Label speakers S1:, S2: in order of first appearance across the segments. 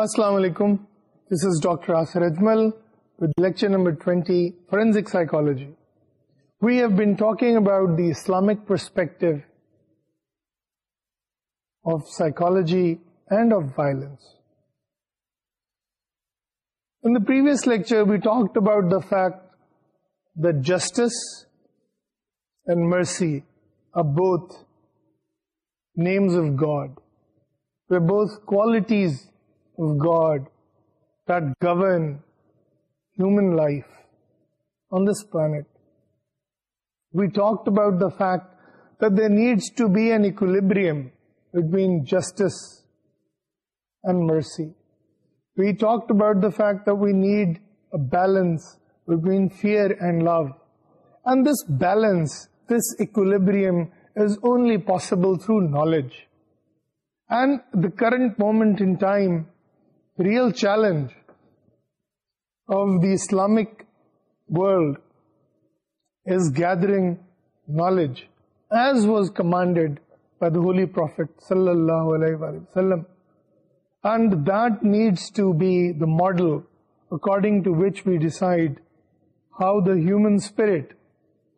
S1: السلام علیکم this is doctor Asir Ajmal with lecture number 20 forensic psychology we have been talking about the Islamic perspective of psychology and of violence in the previous lecture we talked about the fact the justice and mercy are both names of God. They're both qualities of God that govern human life on this planet. We talked about the fact that there needs to be an equilibrium between justice and mercy. We talked about the fact that we need a balance between fear and love. And this balance, this equilibrium is only possible through knowledge. And the current moment in time, real challenge of the Islamic world is gathering knowledge, as was commanded by the Holy Prophet sallallahu alaihi wasallam. And that needs to be the model according to which we decide how the human spirit,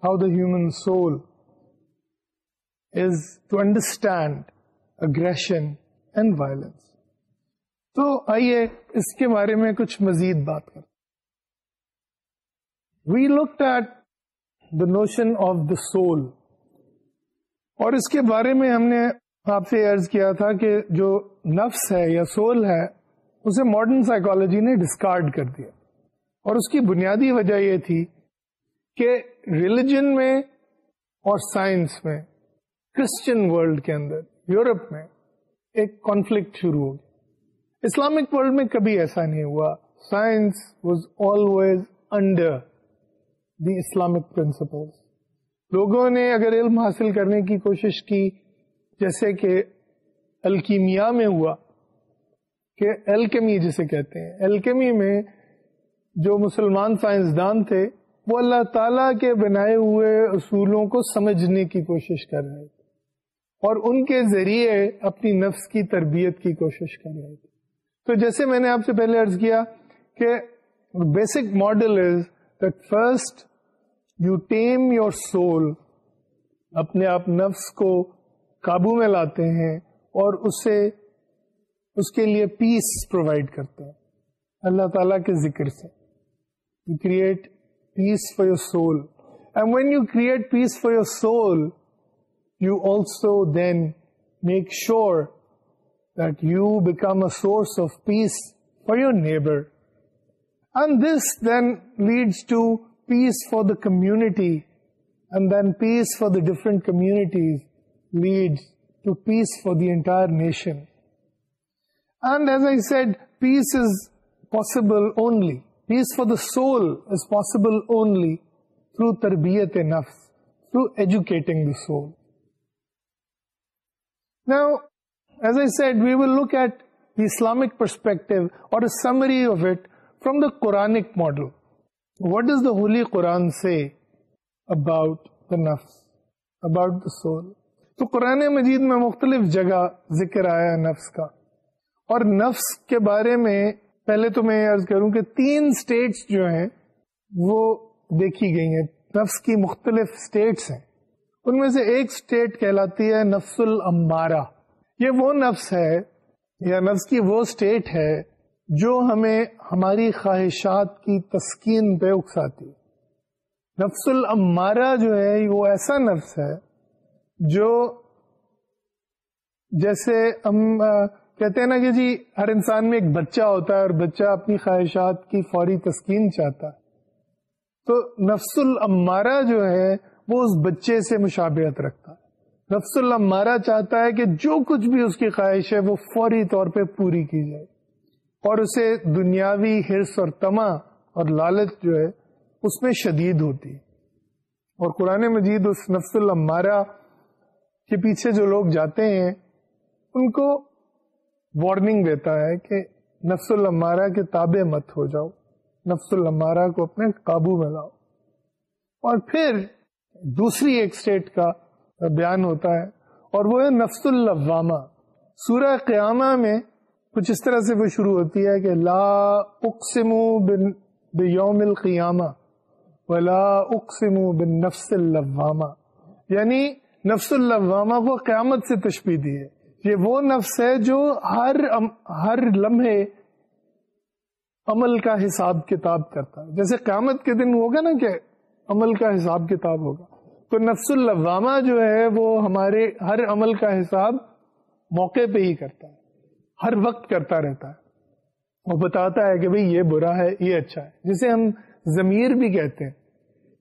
S1: how the human soul is to understand aggression and violence. تو آئیے اس کے بارے میں کچھ مزید بات کر we look at the notion of the soul اور اس کے بارے میں ہم نے آپ سے ارض کیا تھا کہ جو نفس ہے یا سول ہے، اسے ماڈرن سائیکولوجی نے ڈسکارڈ کر دیا۔ اور اس کی بنیادی وجہ یہ تھی کہ ریلیجن میں اور سائنس میں کرسچن ورلڈ کے اندر یورپ میں، ایک کانفلکٹ شروع ہو گیا۔ اسلامک ورلڈ میں کبھی ایسا نہیں ہوا۔ Science was always under the Islamic principle لوگوں نے اگر علم حاصل کرنے کی کوشش کی، جیسے کہ الکیمیا میں ہوا، کہ الکمی جسے کہتے ہیں۔ الکمی میں جو مسلمان سائنسدان تھے، وہ اللہ تعالی کے بنائے ہوئے اصولوں کو سمجھنے کی کوشش کر رہے تھے اور ان کے ذریعے اپنی نفس کی تربیت کی کوشش کر رہے تھے۔ تو jیسے میں نے آپ سے پہلے ارض کیا کہ basic model is that first you tame your soul اپنے آپ نفس کو قابو میں لاتے ہیں اور اسے اس کے لیے پیس پرووائڈ کرتے ہیں۔ اللہ تعالی کے ذکر سے۔ You create peace for your soul and when you create peace for your soul you also then make sure that you become a source of peace for your neighbour and this then leads to peace for the community and then peace for the different communities lead to peace for the entire nation and as I said peace is possible only peace for the soul is possible only through تربیت نفس through educating the soul Now, as I said, we will look at the Islamic perspective or a summary of it from the Quranic model. What does the Holy Quran say about the nafs, about the soul? تو قرآن مجید میں مختلف جگہ ذکر آیا نفس کا اور نفس کے بارے میں پہلے تو میں عرض کروں کہ تین سٹیٹس جو ہیں وہ دیکھی گئی ہیں نفس کی مختلف سٹیٹس ہیں ان میں سے ایک سٹیٹ کہلاتی ہے نفس الامارہ یہ وہ نفس ہے یا نفس کی وہ سٹیٹ ہے جو ہمیں ہماری خواہشات کی تسکین پہ اکساتی۔ نفس العمارہ جو ہے وہ ایسا نفس ہے جو جیسے ہم کہتے ہیں نا کہ جی ہر انسان میں ایک بچہ ہوتا ہے اور بچہ اپنی خواہشات کی فوری تسکین چاہتا ہے۔ تو نفس العمارہ جو ہے، وہ اس بچے سے مشابہت رکھتا ہے۔ نفس العمارہ چاہتا ہے کہ جو کچھ بھی اس کی خواہش ہے وہ فوری طور پہ پوری کی جائے اور اسے دنیاوی ہرس اور تما اور لالچ جو ہے اس میں شدید ہوتی اور قرآن مجید اس نفس المارہ کے پیچھے جو لوگ جاتے ہیں، ان کو وارننگ دیتا ہے کہ نفس المارہ کے تابع مت ہو جاؤ۔ نفس المارہ کو اپنے قابو میں لاؤ۔ اور پھر دوسری ایک اسٹیٹ کا بیان ہوتا ہے اور وہ ہے نفس الوامہ سورہ قیامہ میں کچھ اس طرح سے وہ شروع ہوتی ہے کہ لا اقسم بن یوم القیامہ ولا اقسم بن نفس اللوامہ۔ یعنی نفس اللوامہ کو قیامت سے تشبیح دی ہے۔ یہ وہ نفس ہے جو ہر ہر لمحے عمل کا حساب کتاب کرتا ہے۔ جیسے قیامت کے دن ہوگا نا کہ عمل کا حساب کتاب ہوگا۔ تو نفس اللوامہ جو ہے وہ ہمارے ہر عمل کا حساب موقع پہ ہی کرتا ہے، ہر وقت کرتا رہتا ہے۔ وہ بتاتا ہے کہ بھئی یہ برا ہے، یہ اچھا ہے، جسے ہم ضمیر بھی کہتے ہیں۔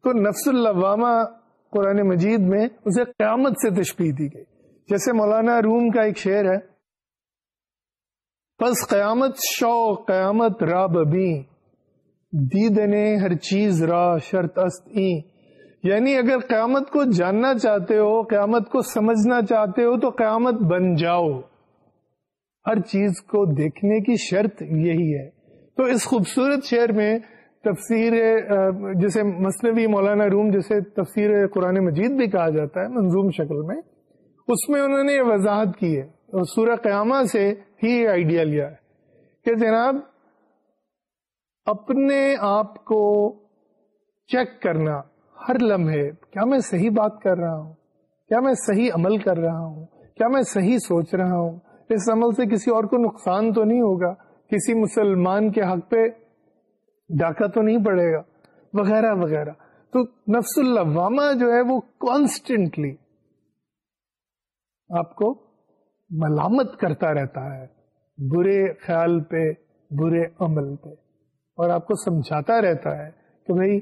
S1: تو نفس اللوامہ قرآن مجید میں اسے قیامت سے تشبیح دی گئی۔ جیسے مولانا روم کا ایک شعر ہے، پس قیامت شو قیامت را ببی دیدنے ہر چیز را شرط است ای یعنی اگر قیامت کو جاننا چاہتے ہو، قیامت کو سمجھنا چاہتے ہو، تو قیامت بن جاؤ۔ ہر چیز کو دیکھنے کی شرط یہی ہے۔ تو اس خوبصورت شعر میں تفسیر جسے مصنوعی مولانا روم، جسے تفسیر قرآن مجید بھی کہا جاتا ہے، منظوم شکل میں، اس میں انہوں نے یہ وضاحت کی ہے اور سورہ قیامہ سے ہی آئیڈیا لیا ہے کہ جناب، اپنے آپ کو چیک کرنا ہر لمحے کیا میں صحیح بات کر رہا ہوں؟ کیا میں صحیح عمل کر رہا ہوں؟ کیا میں صحیح سوچ رہا ہوں؟ اس عمل سے کسی اور کو نقصان تو نہیں ہوگا؟ کسی مسلمان کے حق پہ ڈاکہ تو نہیں پڑے گا؟ وغیرہ وغیرہ۔ تو نفس اللوامہ جو ہے وہ کانسٹنٹلی آپ کو ملامت کرتا رہتا ہے، برے خیال پہ، برے عمل پہ۔ اور آپ کو سمجھاتا رہتا ہے کہ بھائی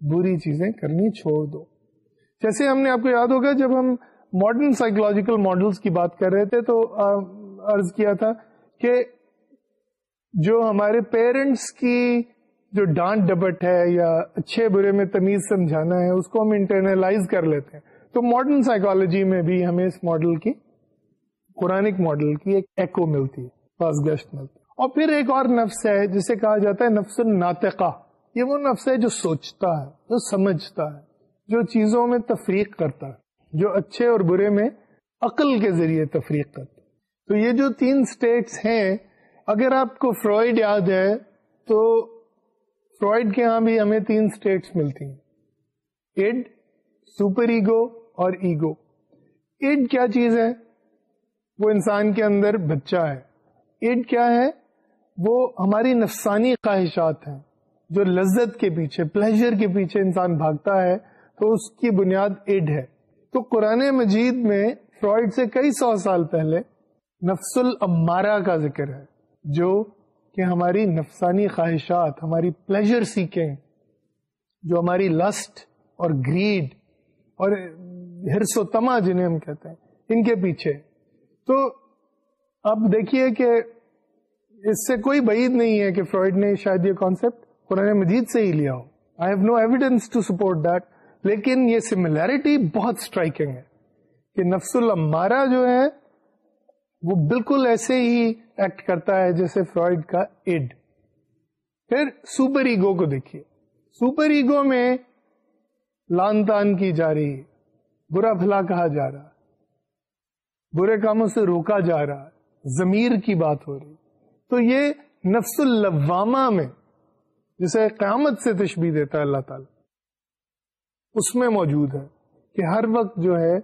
S1: بری چیزیں کرنی چھوڑ دو۔ جیسے ہم نے آپ کو یاد ہوگا جب ہم ماڈرن سائیکولوجیکل ماڈلس کی بات کر رہے تھے تو عرض کیا تھا کہ جو ہمارے پیرنٹس کی جو ڈانٹ ڈبٹ ہے یا اچھے برے میں تمیز سمجھانا ہے، اس کو ہم انٹرنلائز کر لیتے ہیں۔ تو ماڈرن سائیکولوجی میں بھی ہمیں اس ماڈل کی قرآنک ماڈل کی ایک ایکو ملتی ہے، پاس گشت ملتی ہے۔ اور پھر ایک اور نفس ہے جسے کہا جاتا ہے نفس الناطقہ۔ یہ وہ نفس ہے جو سوچتا ہے، جو سمجھتا ہے، جو چیزوں میں تفریق کرتا ہے، جو اچھے اور برے میں عقل کے ذریعے تفریق کرتا ہے۔ تو یہ جو تین سٹیٹس ہیں، اگر آپ کو فرائڈ یاد ہے، تو فرائڈ کے ہاں بھی ہمیں تین سٹیٹس ملتی ہیں۔ ایڈ سپر ایگو اور ایگو ایڈ کیا چیز ہے؟ وہ انسان کے اندر بچہ ہے۔ ایڈ کیا ہے؟ وہ ہماری نفسانی خواہشات ہیں۔ جو لذت کے پیچھے پلیزر کے پیچھے انسان بھاگتا ہے، تو اس کی بنیاد ایڈ ہے۔ تو قرآن مجید میں فرائڈ سے کئی سو سال پہلے نفس المارا کا ذکر ہے، جو کہ ہماری نفسانی خواہشات، ہماری پلیزر سیکھیں، جو ہماری لسٹ اور گریڈ اور ہرس و تما جنہیں ہم کہتے ہیں، ان کے پیچھے۔ تو اب دیکھیے کہ اس سے کوئی بعید نہیں ہے کہ فرائڈ نے شاید یہ کانسیپٹ قرآن مجید سے ہی لیا ہو۔ I have no evidence to support that لیکن یہ سملیرٹی بہت اسٹرائکنگ ہے کہ نفس المارا جو ہے، وہ بالکل ایسے ہی ایکٹ کرتا ہے جیسے فرائڈ کا ایڈ پھر سپر ایگو کو دیکھیے۔ سپر ایگو میں لان تان کی جا رہی ہے۔ برا بھلا کہا جا رہا برے کاموں سے روکا جا رہا ضمیر کی بات ہو رہی تو یہ نفس اللوامہ میں جسے قیامت سے تشبیح دیتا ہے اللہ تعالی۔ اس میں موجود ہے کہ ہر وقت جو ہے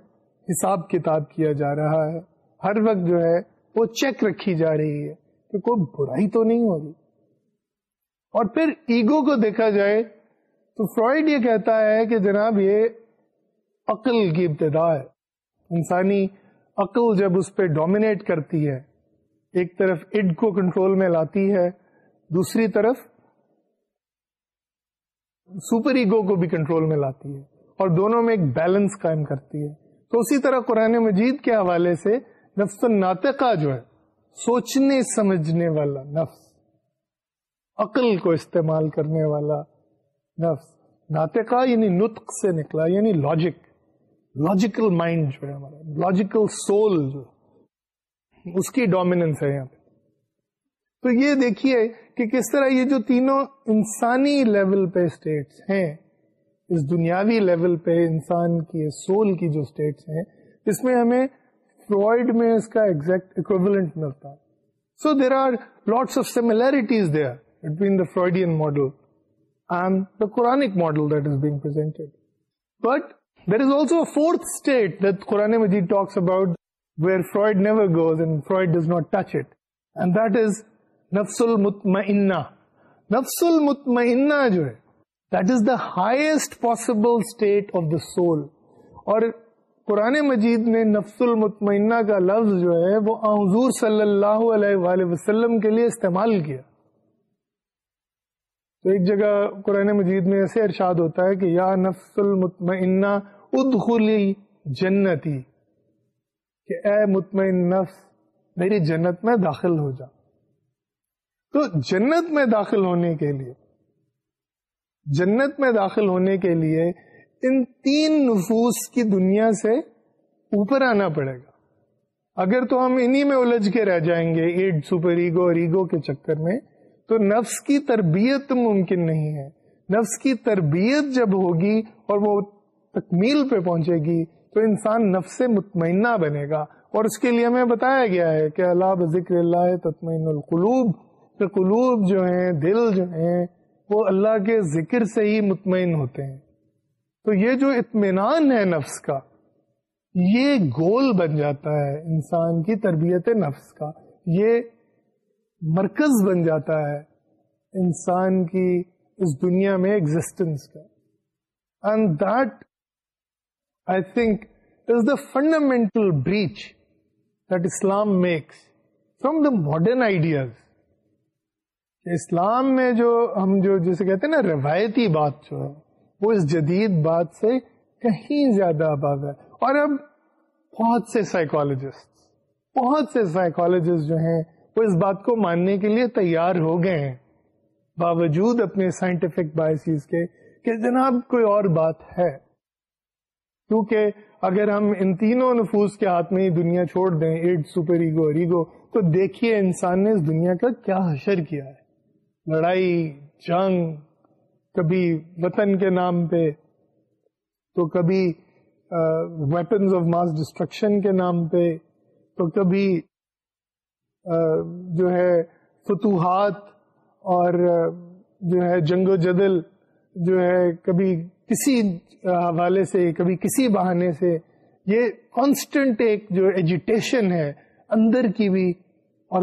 S1: حساب کتاب کیا جا رہا ہے، ہر وقت جو ہے وہ چیک رکھی جا رہی ہے کہ کوئی برائی تو نہیں ہو رہی۔ اور پھر ایگو کو دیکھا جائے تو فرائڈ یہ کہتا ہے کہ جناب یہ عقل کی ابتدا ہے۔ انسانی عقل جب اس پہ ڈومینیٹ کرتی ہے، ایک طرف اڈ کو کنٹرول میں لاتی ہے، دوسری طرف سپر ایگو کو بھی کنٹرول میں لاتی ہے اور دونوں میں ایک بیلنس قائم کرتی ہے۔ تو اسی طرح قرآن مجید کے حوالے سے نفس الناطقہ جو ہے، سوچنے، سمجھنے والا نفس، عقل کو استعمال کرنے والا نفس، ناطقہ یعنی نطق سے نکلا یعنی لاجک لاجیکل مائنڈ جو ہے ہمارا لاجیکل سول جو اس کی ڈومیننس ہے یہاں پہ۔ تو یہ دیکھیے کس طرح یہ جو تینوں انسانی لیول پہ اسٹیٹس ہیں، اس دنیاوی لیول پہ، انسان کی سول کی جو اسٹیٹس ہیں، اس میں ہمیں فرائڈ میں اس کا ایگزیکٹ اکوٹ ملتا۔ So there are lots model Quran model that is بینگریڈ but there is also فورٹ درآن مجید talks about where Freud never goes and Freud is not touch it and that is Nafsul Mutmainna. Nafsul Mutmainna jo hai, that is the highest possible state of the soul. اور قرآن مجید نے نفس المطمئنہ کا لفظ جو ہے وہ حضور صلی اللہ علیہ وآلہ وسلم کے لیے استعمال کیا تو ایک جگہ قرآن مجید میں ایسے ارشاد ہوتا ہے کہ یا نفس المطمئنہ ادخلی جنتی کہ اے مطمئن نفس میری جنت میں داخل ہو جا تو جنت میں داخل ہونے کے لیے، جنت میں داخل ہونے کے لیے ان تین نفوس کی دنیا سے اوپر آنا پڑے گا۔ اگر تو ہم انہی میں الجھ کے رہ جائیں گے، ایڈ، سپر ایگو اور ایگو کے چکر میں، تو نفس کی تربیت ممکن نہیں ہے۔ نفس کی تربیت جب ہوگی اور وہ تکمیل پہ پہنچے گی، تو انسان نفس سے مطمئنہ بنے گا۔ اور اس کے لیے ہمیں بتایا گیا ہے کہ اللہ ذکر اللہ تطمین القلوب۔ کہ قلوب جو ہیں، دل جو ہیں، وہ اللہ کے ذکر سے ہی مطمئن ہوتے ہیں۔ تو یہ جو اطمینان ہے نفس کا، یہ گول بن جاتا ہے انسان کی تربیت نفس کا۔ یہ مرکز بن جاتا ہے انسان کی اس دنیا میں ایگزٹینس کا۔ And that I think is the fundamental breach that Islam makes from the modern ideas اسلام میں جو ہم جو جیسے کہتے ہیں نا روایتی بات جو ہے، وہ اس جدید بات سے کہیں زیادہ آباد ہے۔ اور اب بہت سے سائیکولوجسٹ بہت سے سائیکولوجسٹ جو ہیں، وہ اس بات کو ماننے کے لیے تیار ہو گئے ہیں۔ باوجود اپنے سائنٹیفک بایسیز کے کہ جناب کوئی اور بات ہے۔ کیونکہ اگر ہم ان تینوں نفوس کے ہاتھ میں ہی دنیا چھوڑ دیں ایڈ سپر ایگو، اور ایگو، تو دیکھیے انسان نے اس دنیا کا کیا حشر کیا ہے۔ لڑائی، جنگ، کبھی وطن کے نام پہ، تو کبھی ویپنز آف ماس ڈسٹرکشن کے نام پہ، تو کبھی جو ہے فتوحات اور جو ہے جنگ و جدل، جو ہے کبھی کسی حوالے سے، کبھی کسی بہانے سے، یہ کانسٹنٹ ایک جو ایجوٹیشن ہے، اندر کی بھی اور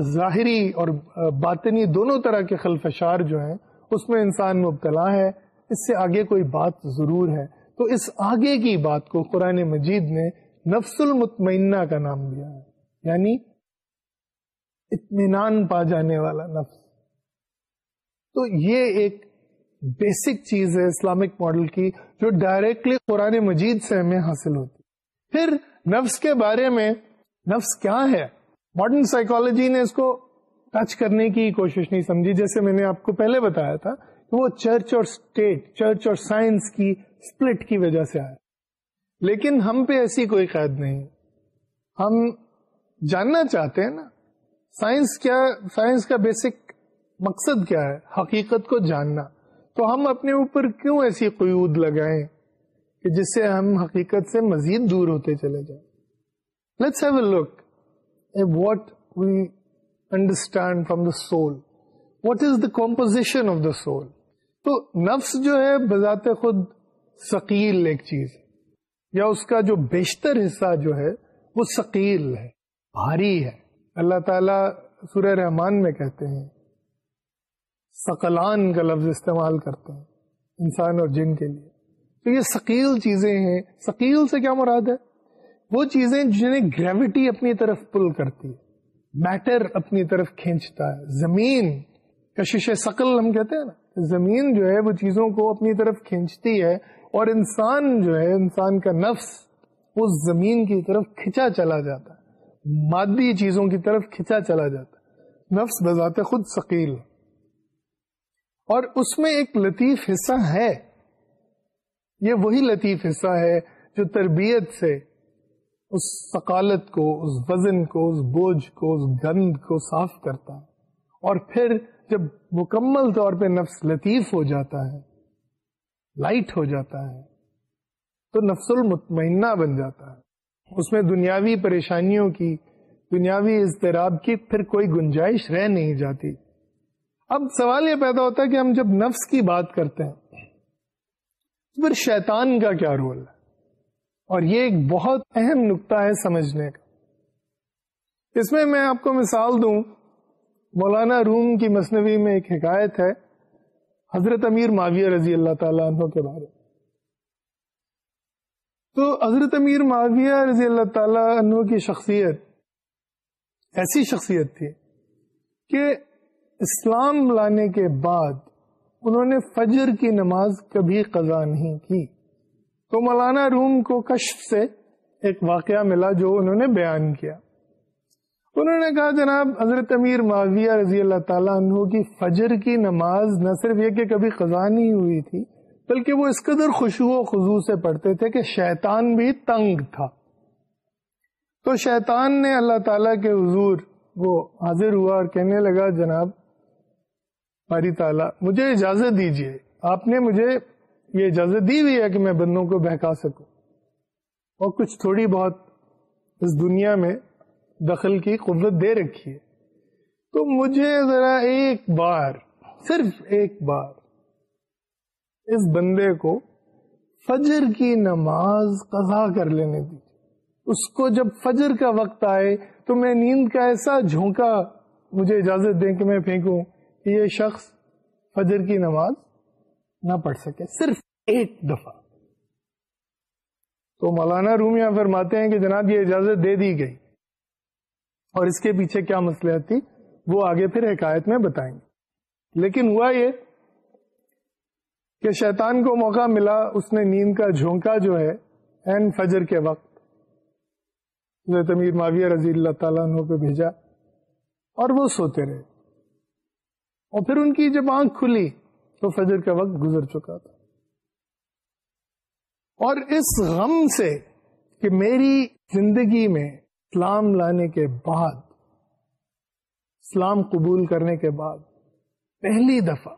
S1: ظاہری اور باطنی دونوں طرح کے خلفشار جو ہیں، اس میں انسان مبتلا ہے، اس سے آگے کوئی بات ضرور ہے۔ تو اس آگے کی بات کو قرآن مجید نے نفس المطمئنہ کا نام دیا ہے۔ یعنی اطمینان پا جانے والا نفس۔ تو یہ ایک بیسک چیز ہے اسلامک ماڈل کی، جو ڈائریکٹلی قرآن مجید سے ہمیں حاصل ہوتی۔ پھر نفس کے بارے میں، نفس کیا ہے؟ ماڈرن سائیکولوجی نے اس کو ٹچ کرنے کی کوشش نہیں سمجھی، جیسے میں نے آپ کو پہلے بتایا تھا کہ وہ چرچ اور اسٹیٹ، چرچ اور سائنس کی اسپلٹ کی وجہ سے آئے۔ لیکن ہم پہ ایسی کوئی قید نہیں۔ ہم جاننا چاہتے ہیں نا، سائنس کیا، سائنس کا بیسک مقصد کیا ہے؟ حقیقت کو جاننا۔ تو ہم اپنے اوپر کیوں ایسی قیود لگائیں کہ جس سے ہم حقیقت سے مزید دور ہوتے چلے جائیں؟ Let's have a look what we understand from the soul what is the composition of the soul تو نفس جو ہے بذات خود ثقیل ایک چیز. ہے یا اس کا جو بیشتر حصہ جو ہے وہ ثقیل ہے، بھاری ہے. اللہ تعالی سورہ رحمان میں کہتے ہیں سقلان کا لفظ استعمال کرتے ہیں انسان اور جن کے لیے. تو یہ ثقیل چیزیں ہیں. ثقیل سے کیا مراد ہے؟ وہ چیزیں جنہیں گریوٹی اپنی طرف پل کرتی ہے میٹر اپنی طرف کھینچتا ہے، زمین، کشش شکل ہم کہتے ہیں نا، زمین جو ہے وہ چیزوں کو اپنی طرف کھینچتی ہے اور انسان جو ہے، انسان کا نفس اس زمین کی طرف کھچا چلا جاتا ہے، مادی چیزوں کی طرف کھچا چلا جاتا ہے۔ نفس بذات خود ثقیل اور اس میں ایک لطیف حصہ ہے، یہ وہی لطیف حصہ ہے جو تربیت سے اس ثقالت کو، اس وزن کو، اس بوجھ کو، اس گند کو صاف کرتا ہے۔ اور پھر جب مکمل طور پہ نفس لطیف ہو جاتا ہے، لائٹ ہو جاتا ہے، تو نفس المطمئنہ بن جاتا ہے۔ اس میں دنیاوی پریشانیوں کی، دنیاوی اضطراب کی پھر کوئی گنجائش رہ نہیں جاتی۔ اب سوال یہ پیدا ہوتا ہے کہ ہم جب نفس کی بات کرتے ہیں پھر شیطان کا کیا رول ہے؟ اور یہ ایک بہت اہم نقطہ ہے سمجھنے کا۔ اس میں میں آپ کو مثال دوں۔ مولانا روم کی مصنوعی میں ایک حکایت ہے، حضرت امیر معاویہ رضی اللہ تعالیٰ عنہ کے بارے تو حضرت امیر معاویہ رضی اللہ تعالیٰ عنہ کی شخصیت ایسی شخصیت تھی کہ اسلام لانے کے بعد انہوں نے فجر کی نماز کبھی قضا نہیں کی۔ تو مولانا روم کو کشف سے ایک واقعہ ملا جو انہوں نے بیان کیا۔ انہوں نے کہا، جناب، حضرت امیر معاویہ رضی اللہ تعالیٰ عنہ کی فجر کی نماز نہ صرف یہ کہ کبھی قضا نہیں ہوئی تھی، بلکہ وہ اس قدر خوشبو و خضو سے پڑھتے تھے کہ شیطان بھی تنگ تھا۔ تو شیطان نے اللہ تعالی کے حضور وہ حاضر ہوا اور کہنے لگا، جناب باری تعالیٰ، مجھے اجازت دیجیے آپ نے مجھے یہ اجازت دی ہوئی ہے کہ میں بندوں کو بہکا سکوں اور کچھ تھوڑی بہت اس دنیا میں دخل کی قوت دے رکھی ہے۔ تو مجھے ذرا ایک بار، صرف ایک بار اس بندے کو فجر کی نماز قضا کر لینے دی اس کو جب فجر کا وقت آئے تو میں نیند کا ایسا جھونکا مجھے اجازت دیں کہ میں پھینکوں کہ یہ شخص فجر کی نماز نہ پڑھ سکے، صرف ایک دفعہ۔ تو مولانا رومیاں فرماتے ہیں کہ جناب یہ اجازت دے دی گئی۔ اور اس کے پیچھے کیا مسئلہ تھی؟ وہ آگے پھر حکایت میں بتائیں گے۔ لیکن ہوا یہ کہ شیطان کو موقع ملا، اس نے نیند کا جھونکا جو ہے این فجر کے وقت امیر معاویہ رضی اللہ تعالیٰ عنہ پہ بھیجا اور وہ سوتے رہے۔ اور پھر ان کی جب آنکھ کھلی تو فجر کا وقت گزر چکا تھا۔ اور اس غم سے کہ میری زندگی میں اسلام لانے کے بعد، اسلام قبول کرنے کے بعد پہلی دفعہ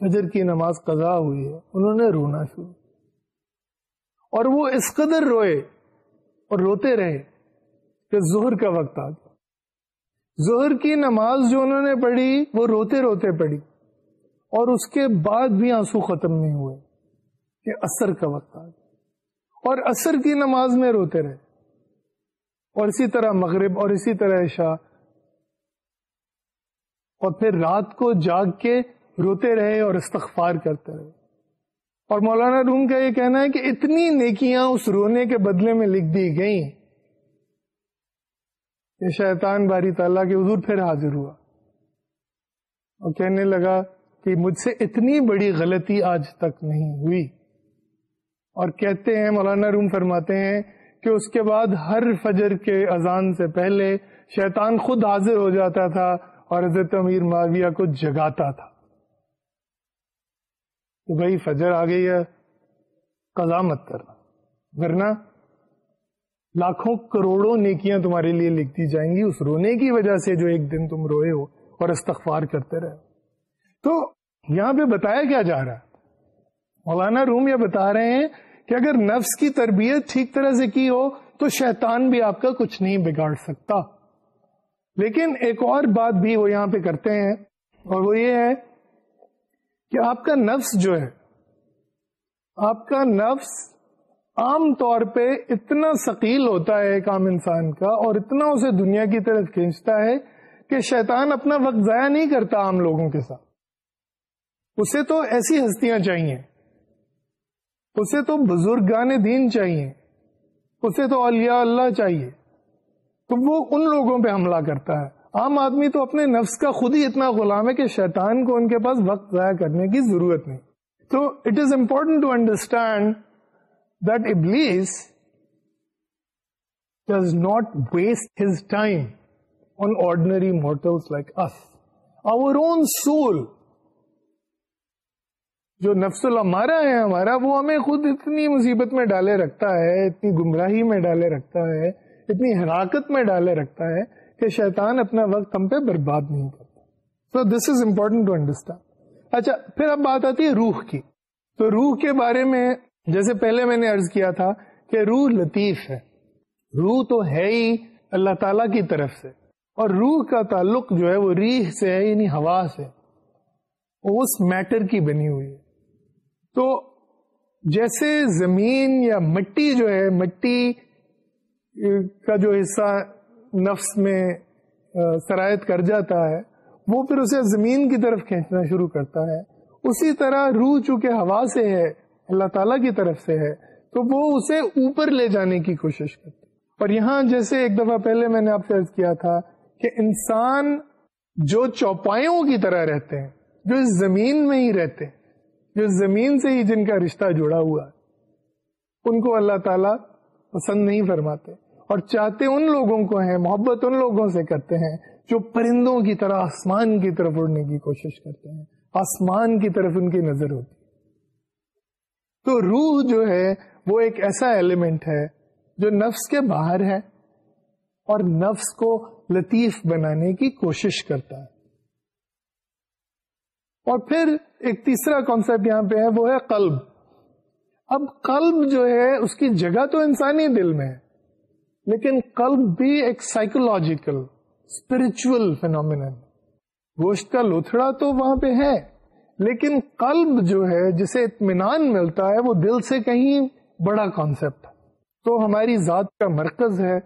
S1: فجر کی نماز قضا ہوئی ہے، انہوں نے رونا شروع۔ اور وہ اس قدر روئے اور روتے رہے کہ زہر کا وقت آ گیا۔ زہر کی نماز جو انہوں نے پڑھی، وہ روتے روتے پڑھی۔ اور اس کے بعد بھی آنسو ختم نہیں ہوئے کہ اثر کا وقت آ گیا۔ اور اثر کی نماز میں روتے رہے۔ اور اسی طرح مغرب اور اسی طرح عشاء۔ اور پھر رات کو جاگ کے روتے رہے اور استغفار کرتے رہے۔ اور مولانا روم کا یہ کہنا ہے کہ اتنی نیکیاں اس رونے کے بدلے میں لکھ دی گئیں۔ کہ شیطان باری تعالیٰ کے حضور پھر حاضر ہوا۔ اور کہنے لگا کہ مجھ سے اتنی بڑی غلطی آج تک نہیں ہوئی۔ اور کہتے ہیں، مولانا روم فرماتے ہیں کہ اس کے بعد ہر فجر کے اذان سے پہلے شیطان خود حاضر ہو جاتا تھا اور حضرت امیر معاویہ کو جگاتا تھا۔ کہ بھائی فجر آ گئی ہے، قضا مت کرنا، ورنہ لاکھوں کروڑوں نیکیاں تمہارے لیے لکھتی جائیں گی۔ اس رونے کی وجہ سے جو ایک دن تم روئے ہو اور استغفار کرتے رہے تو یہاں پہ بتایا کیا جا رہا ہے؟ مولانا روم یہ بتا رہے ہیں کہ اگر نفس کی تربیت ٹھیک طرح سے کی ہو تو شیطان بھی آپ کا کچھ نہیں بگاڑ سکتا۔ لیکن ایک اور بات بھی وہ یہاں پہ کرتے ہیں اور وہ یہ ہے کہ آپ کا نفس جو ہے، آپ کا نفس عام طور پہ اتنا ثقیل ہوتا ہے ایک عام انسان کا اور اتنا اسے دنیا کی طرف کھینچتا ہے کہ شیطان اپنا وقت ضائع نہیں کرتا عام لوگوں کے ساتھ۔ اسے تو ایسی ہستیاں چاہیے۔ اسے تو بزرگان دین چاہیے۔ اسے تو اولیاء اللہ چاہیے۔ تو وہ ان لوگوں پہ حملہ کرتا ہے۔ عام آدمی تو اپنے نفس کا خود ہی اتنا غلام ہے کہ شیطان کو ان کے پاس وقت ضائع کرنے کی ضرورت نہیں۔ تو it is important to understand that Iblis does not waste his time on ordinary mortals like us our own soul جو نفس المارا ہے ہمارا، وہ ہمیں خود اتنی مصیبت میں ڈالے رکھتا ہے، اتنی گمراہی میں ڈالے رکھتا ہے، اتنی حراکت میں ڈالے رکھتا ہے کہ شیطان اپنا وقت ہم پہ برباد نہیں کرتا۔ So this is important to understand اچھا پھر اب بات آتی ہے روح کی۔ تو روح کے بارے میں جیسے پہلے میں نے ارض کیا تھا کہ روح لطیف ہے۔ روح تو ہے ہی اللہ تعالی کی طرف سے۔ اور روح کا تعلق جو ہے وہ ریح سے ہے یعنی ہوا سے۔ اس میٹر کی بنی ہوئی ہے۔ تو جیسے زمین یا مٹی جو ہے، مٹی کا جو حصہ نفس میں سرایت کر جاتا ہے، وہ پھر اسے زمین کی طرف کھینچنا شروع کرتا ہے۔ اسی طرح روح چونکہ ہوا سے ہے، اللہ تعالی کی طرف سے ہے، تو وہ اسے اوپر لے جانے کی کوشش کرتے اور یہاں جیسے ایک دفعہ پہلے میں نے آپ سے عرض کیا تھا کہ انسان جو چوپایوں کی طرح رہتے ہیں، جو اس زمین میں ہی رہتے ہیں جو زمین سے ہی جن کا رشتہ جڑا ہوا ہے، ان کو اللہ تعالی پسند نہیں فرماتے۔ اور چاہتے ان لوگوں کو ہیں، محبت ان لوگوں سے کرتے ہیں جو پرندوں کی طرح آسمان کی طرف اڑنے کی کوشش کرتے ہیں۔ آسمان کی طرف ان کی نظر ہوتی تو روح جو ہے، وہ ایک ایسا ایلیمنٹ ہے جو نفس کے باہر ہے اور نفس کو لطیف بنانے کی کوشش کرتا ہے۔ اور پھر ایک تیسرا کانسیپٹ یہاں پہ ہے، وہ ہے قلب۔ اب قلب جو ہے، اس کی جگہ تو انسانی دل میں ہے، لیکن قلب بھی ایک سائیکولوجیکل اسپرچل فینومین گوشت کا لوتھڑا تو وہاں پہ ہے، لیکن قلب جو ہے، جسے اطمینان ملتا ہے، وہ دل سے کہیں بڑا کانسیپٹ تو ہماری ذات کا مرکز ہے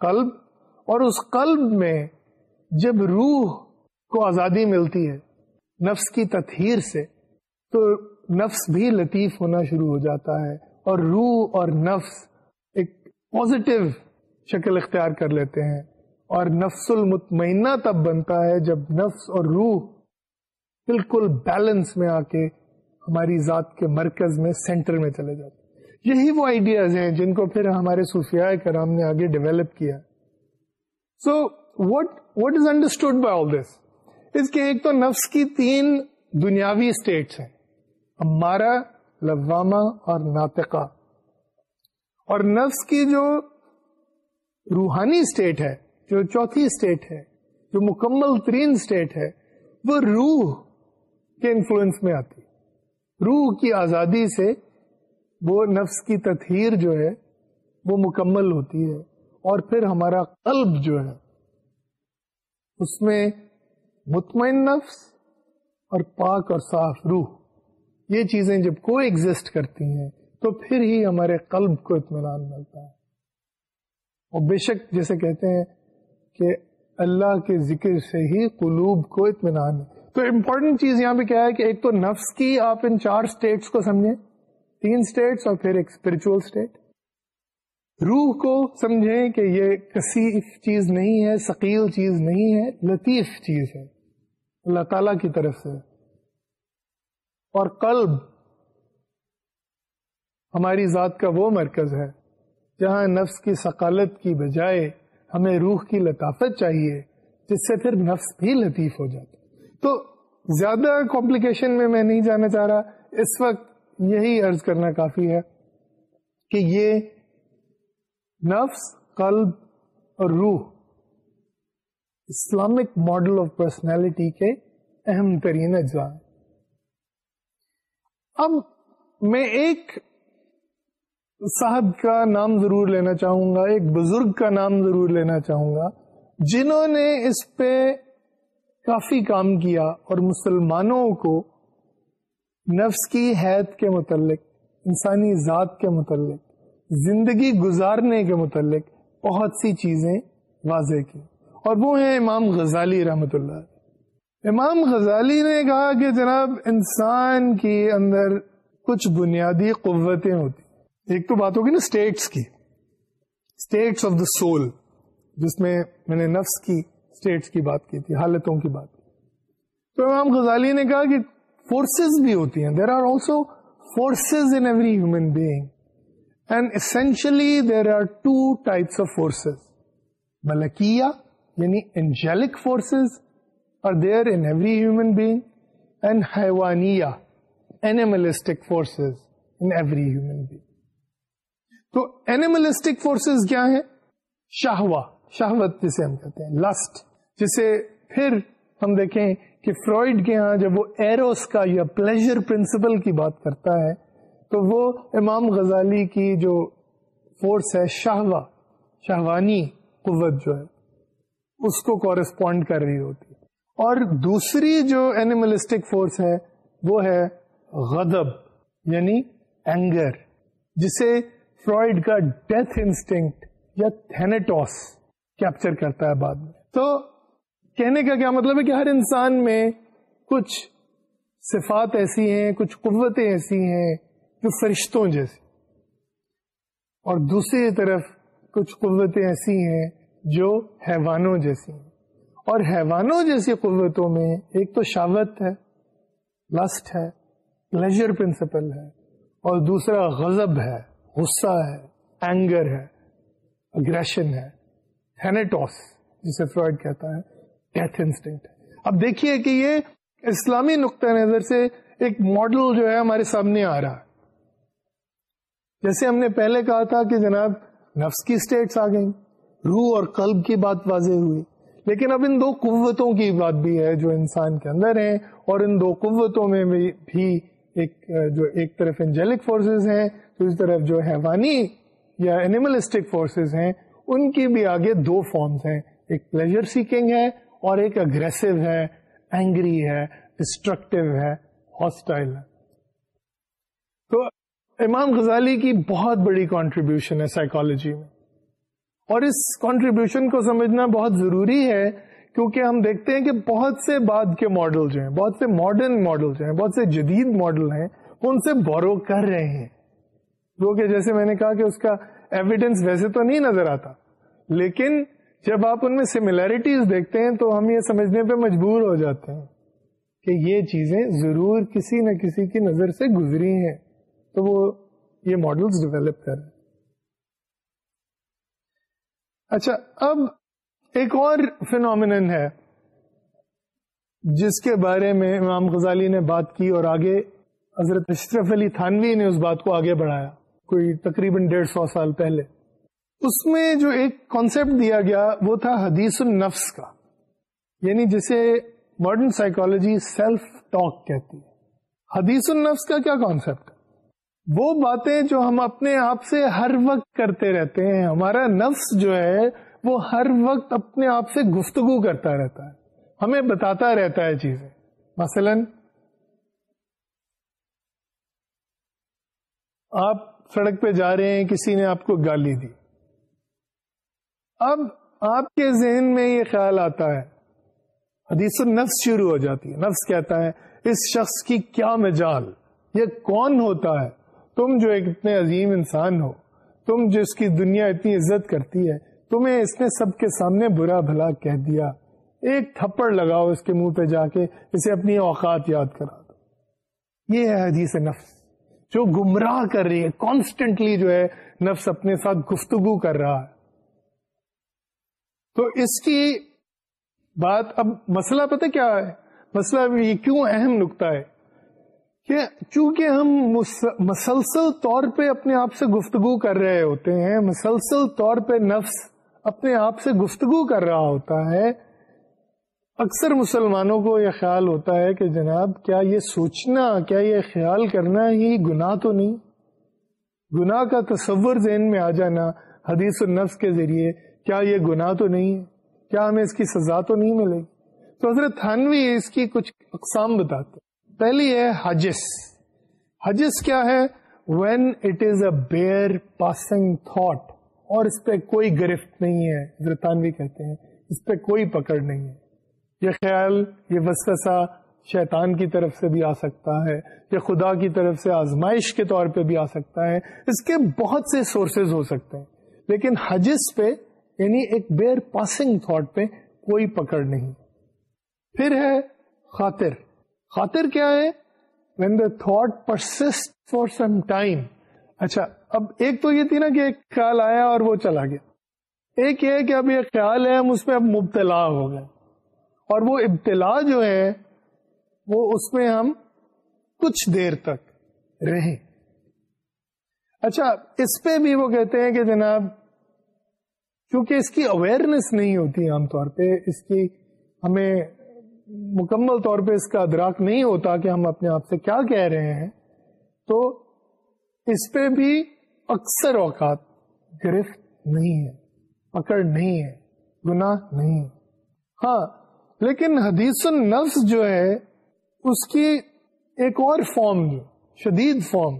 S1: قلب، اور اس قلب میں جب روح کو آزادی ملتی ہے نفس کی تطہیر سے تو نفس بھی لطیف ہونا شروع ہو جاتا ہے اور روح اور نفس ایک پازیٹو شکل اختیار کر لیتے ہیں اور نفس المطمئنہ تب بنتا ہے جب نفس اور روح بالکل بیلنس میں آ کے ہماری ذات کے مرکز میں سینٹر میں چلے جاتے یہی وہ آئیڈیاز ہیں جن کو پھر ہمارے صوفیاء کرام نے آگے ڈیولپ کیا۔ So what what is understood by all this اس کے ایک تو نفس کی تین دنیاوی اسٹیٹس ہیں ہمارا لواما اور ناطقہ۔ اور نفس کی جو روحانی اسٹیٹ ہے، جو چوتھی اسٹیٹ ہے، جو مکمل ترین اسٹیٹ ہے، وہ روح کے انفلوئنس میں آتی۔ روح کی آزادی سے وہ نفس کی تطہیر جو ہے، وہ مکمل ہوتی ہے۔ اور پھر ہمارا قلب جو ہے، اس میں مطمئن نفس اور پاک اور صاف روح۔ یہ چیزیں جب کو ایگزٹ کرتی ہیں، تو پھر ہی ہمارے قلب کو اطمینان ملتا ہے۔ اور بے شک جیسے کہتے ہیں کہ اللہ کے ذکر سے ہی قلوب کو اطمینان ہے۔ تو امپورٹنٹ چیز یہاں پہ کیا ہے کہ ایک تو نفس کی آپ ان چار اسٹیٹس کو سمجھیں۔ تین اسٹیٹس اور پھر ایک اسپرچل اسٹیٹ روح کو سمجھیں کہ یہ کثیف چیز نہیں ہے، ثقیل چیز نہیں ہے، لطیف چیز ہے۔ اللہ تعالی کی طرف سے۔ اور قلب ہماری ذات کا وہ مرکز ہے جہاں نفس کی ثقالت کی بجائے ہمیں روح کی لطافت چاہیے، جس سے پھر نفس بھی لطیف ہو جاتا۔ تو زیادہ کمپلیکیشن میں میں نہیں جانا چاہ رہا، اس وقت یہی عرض کرنا کافی ہے کہ یہ نفس، قلب اور روح اسلامک ماڈل آف پرسنالٹی کے اہم ترین اجزاء اب میں ایک صاحب کا نام ضرور لینا چاہوں گا، ایک بزرگ کا نام ضرور لینا چاہوں گا، جنہوں نے اس پہ کافی کام کیا اور مسلمانوں کو نفس کی حید کے متعلق، انسانی ذات کے متعلق، زندگی گزارنے کے متعلق بہت سی چیزیں واضح کی اور وہ ہیں امام غزالی رحمت اللہ امام غزالی نے کہا کہ جناب، انسان کے اندر کچھ بنیادی قوتیں ہوتی ایک تو بات ہوگی نا اسٹیٹس کی۔ اسٹیٹس آف دا سول جس میں میں نے نفس کی اسٹیٹس کی بات کی تھی، حالتوں کی بات۔ کی تو امام غزالی نے کہا کہ فورسز بھی ہوتی ہیں۔ There are also forces in every human being and essentially there are two types of forces ملکیہ یعنی angelic forces are there in every human being and حیوانیہ animalistic forces in every human being تو animalistic forces کیا ہیں؟ شاہوا شہوت جسے ہم کہتے ہیں. List جسے پھر ہم دیکھیں کہ فرائڈ کے ہاں جب وہ ایروس کا یا پلیزر پرنسپل کی بات کرتا ہے، تو وہ امام غزالی کی جو فورس ہے شاہوا شاہوانی قوت جو ہے اس کو کورسپونڈ کر رہی ہوتی۔ اور دوسری جو اینیملسٹک فورس ہے، وہ ہے غدب یعنی اینگر جسے فرائڈ کا ڈیتھ انسٹنکٹ یا تھینیٹوس کیپچر کرتا ہے بعد میں۔ تو کہنے کا کیا مطلب ہے کہ ہر انسان میں کچھ صفات ایسی ہیں، کچھ قوتیں ایسی ہیں جو فرشتوں جیسی۔ اور دوسری طرف کچھ قوتیں ایسی ہیں جو حیوانوں جیسی ہیں۔ اور حیوانوں جیسی قوتوں میں ایک تو شاوت ہے، لسٹ ہے پلیزر پرنسپل ہے، اور دوسرا غضب ہے، غصہ ہے اینگر ہے اگریشن ہے ہینیٹوس جسے فرائڈ کہتا ہے ڈیتھ انسٹنکٹ اب دیکھیے کہ یہ اسلامی نقطۂ نظر سے ایک ماڈل جو ہے ہمارے سامنے آ رہا ہے۔ جیسے ہم نے پہلے کہا تھا کہ جناب نفس کی اسٹیٹس آ گئی روح اور قلب کی بات واضح ہوئی۔ لیکن اب ان دو قوتوں کی بات بھی ہے جو انسان کے اندر ہیں، اور ان دو قوتوں میں بھی ایک، جو ایک طرف انجلک فورسز ہیں، دوسری طرف جو حیوانی یا اینیملسٹک فورسز ہیں، ان کی بھی آگے دو فارمز ہیں۔ ایک پلیزر سیکنگ ہے اور ایک اگریسو ہے اینگری ہے ڈسٹرکٹیو ہے ہاسٹائل ہے۔ تو امام غزالی کی بہت بڑی کانٹریبیوشن ہے سائیکالوجی میں۔ اور اس کانٹریبیوشن کو سمجھنا بہت ضروری ہے، کیونکہ ہم دیکھتے ہیں کہ بہت سے بعد کے ماڈل جو ہیں، بہت سے ماڈرن ماڈل جو ہیں، بہت سے جدید ماڈل ہیں، وہ ان سے بورو کر رہے ہیں۔ جو کہ جیسے میں نے کہا کہ اس کا ایویڈینس ویسے تو نہیں نظر آتا، لیکن جب آپ ان میں سملیرٹیز دیکھتے ہیں تو ہم یہ سمجھنے پہ مجبور ہو جاتے ہیں کہ یہ چیزیں ضرور کسی نہ کسی کی نظر سے گزری ہیں۔ تو وہ یہ ماڈلس ڈیولپ کر رہے اچھا اب ایک اور فینومین ہے، جس کے بارے میں امام غزالی نے بات کی اور آگے حضرت اشرف علی تھانوی نے اس بات کو آگے بڑھایا، کوئی تقریباً ڈیڑھ سو سال پہلے۔ اس میں جو ایک کانسیپٹ دیا گیا وہ تھا حدیث النفس کا یعنی جسے ماڈرن سائیکولوجی سیلف ٹاک کہتی ہے۔ حدیث النفس کا کیا کانسیپٹ وہ باتیں جو ہم اپنے آپ سے ہر وقت کرتے رہتے ہیں، ہمارا نفس جو ہے، وہ ہر وقت اپنے آپ سے گفتگو کرتا رہتا ہے۔ ہمیں بتاتا رہتا ہے چیزیں۔ مثلا، آپ سڑک پہ جا رہے ہیں، کسی نے آپ کو گالی دی۔ اب آپ کے ذہن میں یہ خیال آتا ہے۔ حدیث النفس شروع ہو جاتی ہے۔ نفس کہتا ہے، اس شخص کی کیا مجال؟ یہ کون ہوتا ہے؟ تم جو ایک اتنے عظیم انسان ہو، تم جس کی دنیا اتنی عزت کرتی ہے، تمہیں اس نے سب کے سامنے برا بھلا کہہ دیا۔ ایک تھپڑ لگاؤ اس کے منہ پہ جا کے، اسے اپنی اوقات یاد کرا دو۔ یہ ہے حدیث نفس۔ جو گمراہ کر رہی ہے کانسٹنٹلی جو ہے، نفس اپنے ساتھ گفتگو کر رہا ہے۔ تو اس کی بات، اب مسئلہ پتہ کیا ہے؟ مسئلہ یہ کیوں اہم نکتا ہے؟ کہ چونکہ ہم مسلسل طور پہ اپنے آپ سے گفتگو کر رہے ہوتے ہیں، مسلسل طور پہ نفس اپنے آپ سے گفتگو کر رہا ہوتا ہے، اکثر مسلمانوں کو یہ خیال ہوتا ہے کہ جناب کیا یہ سوچنا، کیا یہ خیال کرنا ہی گناہ تو نہیں؟ گناہ کا تصور ذہن میں آ جانا حدیث النفس کے ذریعے، کیا یہ گناہ تو نہیں؟ ہے کیا ہمیں اس کی سزا تو نہیں ملے؟ گی تو حضرت تھانوی اس کی کچھ اقسام بتاتے پہلی ہے حجس۔ حجس کیا ہے؟ When it is a bare passing thought اور اس پہ کوئی گرفت نہیں ہے۔ برطانوی کہتے ہیں، اس پہ کوئی پکڑ نہیں ہے۔ یہ خیال، یہ وسوسہ شیطان کی طرف سے بھی آ سکتا ہے۔ یہ خدا کی طرف سے آزمائش کے طور پہ بھی آ سکتا ہے۔ اس کے بہت سے سورسز ہو سکتے ہیں۔ لیکن حجس پہ یعنی ایک بیئر پاسنگ تھاٹ پہ، کوئی پکڑ نہیں۔ پھر ہے خاطر۔ خاطر کیا ہے؟ When the thought persist for some time اچھا اب ایک تو یہ تھی نا کہ ایک خیال آیا اور وہ چلا گیا۔ ایک یہ کہ اب یہ خیال ہے، ہم اس میں اب مبتلا ہو گئے۔ اور وہ ابتلا جو ہے، وہ اس میں ہم کچھ دیر تک رہیں۔ اچھا اس پہ بھی وہ کہتے ہیں کہ جناب، کیونکہ اس کی اویئرنیس نہیں ہوتی عام طور پہ، اس کی ہمیں مکمل طور پہ اس کا ادراک نہیں ہوتا کہ ہم اپنے آپ سے کیا کہہ رہے ہیں، تو اس پہ بھی اکثر اوقات گرفت نہیں ہے، پکڑ نہیں ہے، گناہ نہیں ہے۔ ہاں لیکن حدیث النفس جو ہے، اس کی ایک اور فارم شدید فارم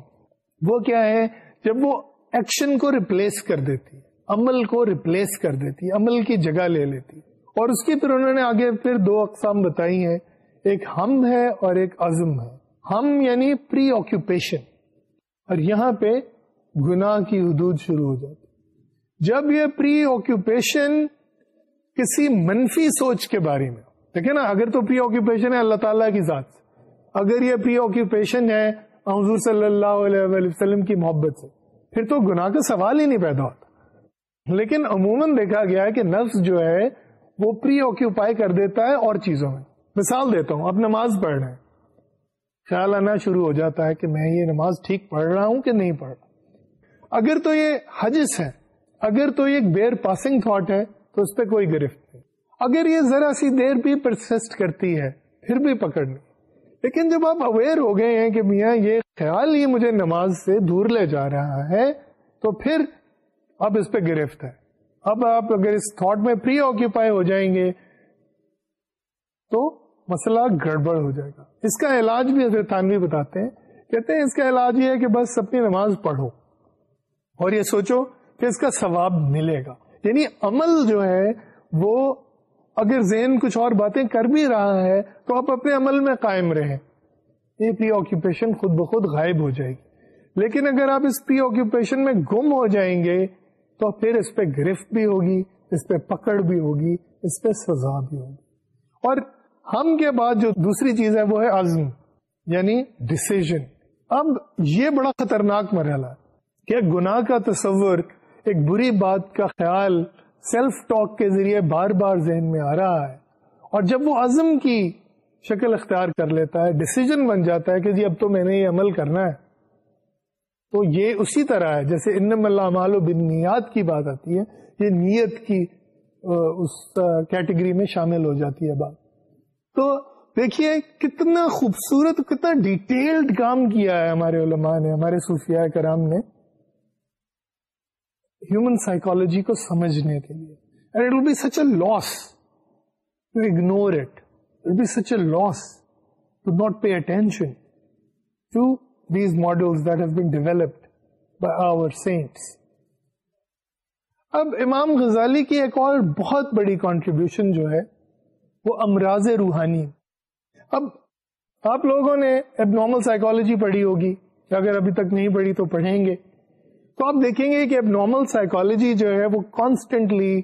S1: وہ کیا ہے؟ جب وہ ایکشن کو ریپلیس کر دیتی، عمل کو ریپلیس کر دیتی، عمل کی جگہ لے لیتی۔ اور اس کی پھر انہوں نے آگے پھر دو اقسام بتائی ہیں۔ ایک ہم ہے اور ایک عزم ہے۔ ہم یعنی پری آکوپیشن اور یہاں پہ گناہ کی حدود شروع ہو جاتی۔ جب یہ پری آکوپیشن کسی منفی سوچ کے بارے میں، دیکھیں نا، اگر تو پری آکوپیشن ہے اللہ تعالیٰ کی ذات سے۔ اگر یہ پری آکوپیشن ہے حضور صلی اللہ علیہ وسلم کی محبت سے، پھر تو گناہ کا سوال ہی نہیں پیدا ہوتا۔ لیکن عموماً دیکھا گیا ہے کہ نفس جو ہے وہ پری آکوپائی کر دیتا ہے اور چیزوں میں۔ مثال دیتا ہوں اب نماز پڑھ رہے ہیں۔ خیال آنا شروع ہو جاتا ہے کہ میں یہ نماز ٹھیک پڑھ رہا ہوں کہ نہیں پڑھ رہا۔ اگر تو یہ حجس ہے، اگر تو یہ بیر پاسنگ تھاٹ ہے، تو اس پہ کوئی گرفت نہیں۔ اگر یہ ذرا سی دیر بھی پرسسٹ کرتی ہے، پھر بھی پکڑ لیکن جب آپ اویئر ہو گئے ہیں کہ میاں یہ خیال ہی مجھے نماز سے دور لے جا رہا ہے، تو پھر اب اس پہ گرفت ہے اب آپ اگر اس تھاٹ میں پری آکوپائی ہو جائیں گے تو مسئلہ گڑبڑ ہو جائے گا۔ اس کا علاج بھی حضرت تانوی بتاتے ہیں۔ کہتے ہیں اس کا علاج یہ ہے کہ بس اپنی نماز پڑھو اور یہ سوچو کہ اس کا ثواب ملے گا۔ یعنی عمل جو ہے وہ اگر ذہن کچھ اور باتیں کر بھی رہا ہے تو آپ اپنے عمل میں قائم رہیں۔ یہ پری آکوپیشن خود بخود غائب ہو جائے گی۔ لیکن اگر آپ اس پری آکوپیشن میں گم ہو جائیں گے تو پھر اس پہ گرفت بھی ہوگی، اس پہ پکڑ بھی ہوگی، اس پہ سزا بھی ہوگی۔ اور ہم کے بعد جو دوسری چیز ہے وہ ہے عزم یعنی ڈسیزن اب یہ بڑا خطرناک مرحلہ ہے کہ گناہ کا تصور ایک بری بات کا خیال سیلف ٹاک کے ذریعے بار بار ذہن میں آ رہا ہے۔ اور جب وہ عزم کی شکل اختیار کر لیتا ہے ڈسیزن بن جاتا ہے کہ جی اب تو میں نے یہ عمل کرنا ہے۔ تو یہ اسی طرح ہے، جیسے ان اللہ و بنیاد کی بات آتی ہے، یہ نیت کی اس کیٹیگری میں شامل ہو جاتی ہے بات۔ تو دیکھیے کتنا خوبصورت، کتنا ڈیٹیلڈ کام کیا ہے ہمارے علماء نے، ہمارے صوفیاء کرام نے ہیومن سائیکولوجی کو سمجھنے کے لیے۔ It will be such a loss to ignore it will be such a loss to not pay attention to these model that have been developed by our saints اب امام غزالی کی ایک اور بہت بڑی کانٹریبیوشن جو ہے وہ امراض روحانی. اب آپ لوگوں نے اب نارمل سائیکولوجی پڑھی ہوگی یا اگر ابھی تک نہیں پڑھی تو پڑھیں گے۔ تو آپ دیکھیں گے کہ اب نارمل سائیکولوجی جو ہے وہ کانسٹنٹلی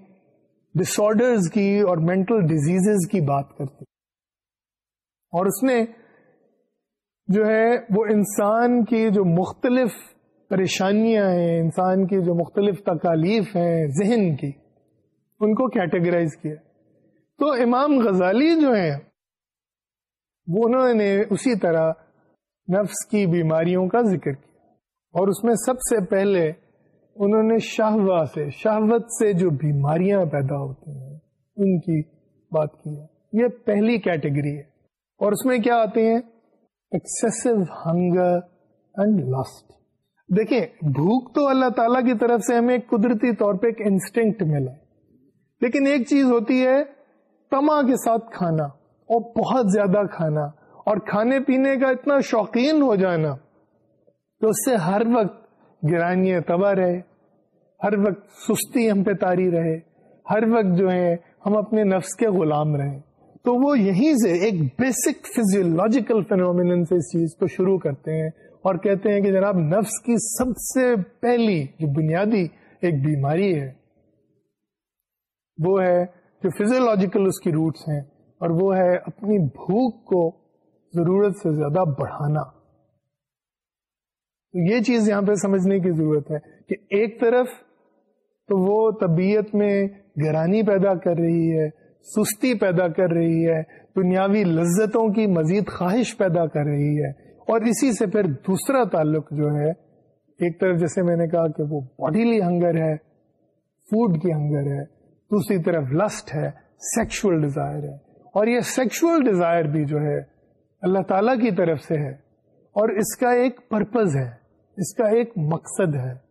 S1: ڈسرڈرز کی اور مینٹل ڈیزیز کی بات کرتی۔ اور اس نے جو ہے وہ انسان کی جو مختلف پریشانیاں ہیں، انسان کی جو مختلف تکالیف ہیں ذہن کی، ان کو کیٹیگرائز کیا۔ تو امام غزالی جو ہیں، وہ انہوں نے اسی طرح نفس کی بیماریوں کا ذکر کیا۔ اور اس میں سب سے پہلے انہوں نے شہوا سے، شہوت سے جو بیماریاں پیدا ہوتی ہیں، ان کی بات کی ہے۔ یہ پہلی کیٹیگری ہے۔ اور اس میں کیا آتے ہیں؟ ایکسیسو ہنگر اینڈ لاسٹ دیکھیں، بھوک تو اللہ تعالی کی طرف سے ہمیں قدرتی طور پہ ایک انسٹنکٹ ملا۔ لیکن ایک چیز ہوتی ہے تما کے ساتھ کھانا اور بہت زیادہ کھانا۔ اور کھانے پینے کا اتنا شوقین ہو جانا تو اس سے ہر وقت گرانی تباہ رہے، ہر وقت سستی ہم پہ تاری رہے، ہر وقت جو ہے ہم اپنے نفس کے غلام رہے تو وہ یہیں سے ایک بیسک فیزیولوجیکل فینومین سے اس چیز کو شروع کرتے ہیں اور کہتے ہیں کہ جناب نفس کی سب سے پہلی جو بنیادی ایک بیماری ہے، وہ ہے جو فزیولوجیکل اس کی روٹس ہیں اور وہ ہے اپنی بھوک کو ضرورت سے زیادہ بڑھانا۔ تو یہ چیز یہاں پہ سمجھنے کی ضرورت ہے کہ ایک طرف تو وہ طبیعت میں گرانی پیدا کر رہی ہے سستی پیدا کر رہی ہے، دنیاوی لذتوں کی مزید خواہش پیدا کر رہی ہے۔ اور اسی سے پھر دوسرا تعلق جو ہے، ایک طرف جیسے میں نے کہا کہ وہ باڈیلی ہنگر ہے فوڈ کی ہنگر ہے، دوسری طرف لسٹ ہے سیکشل ڈیزائر ہے۔ اور یہ سیکشل ڈیزائر بھی جو ہے، اللہ تعالی کی طرف سے ہے۔ اور اس کا ایک پرپز ہے، اس کا ایک مقصد ہے۔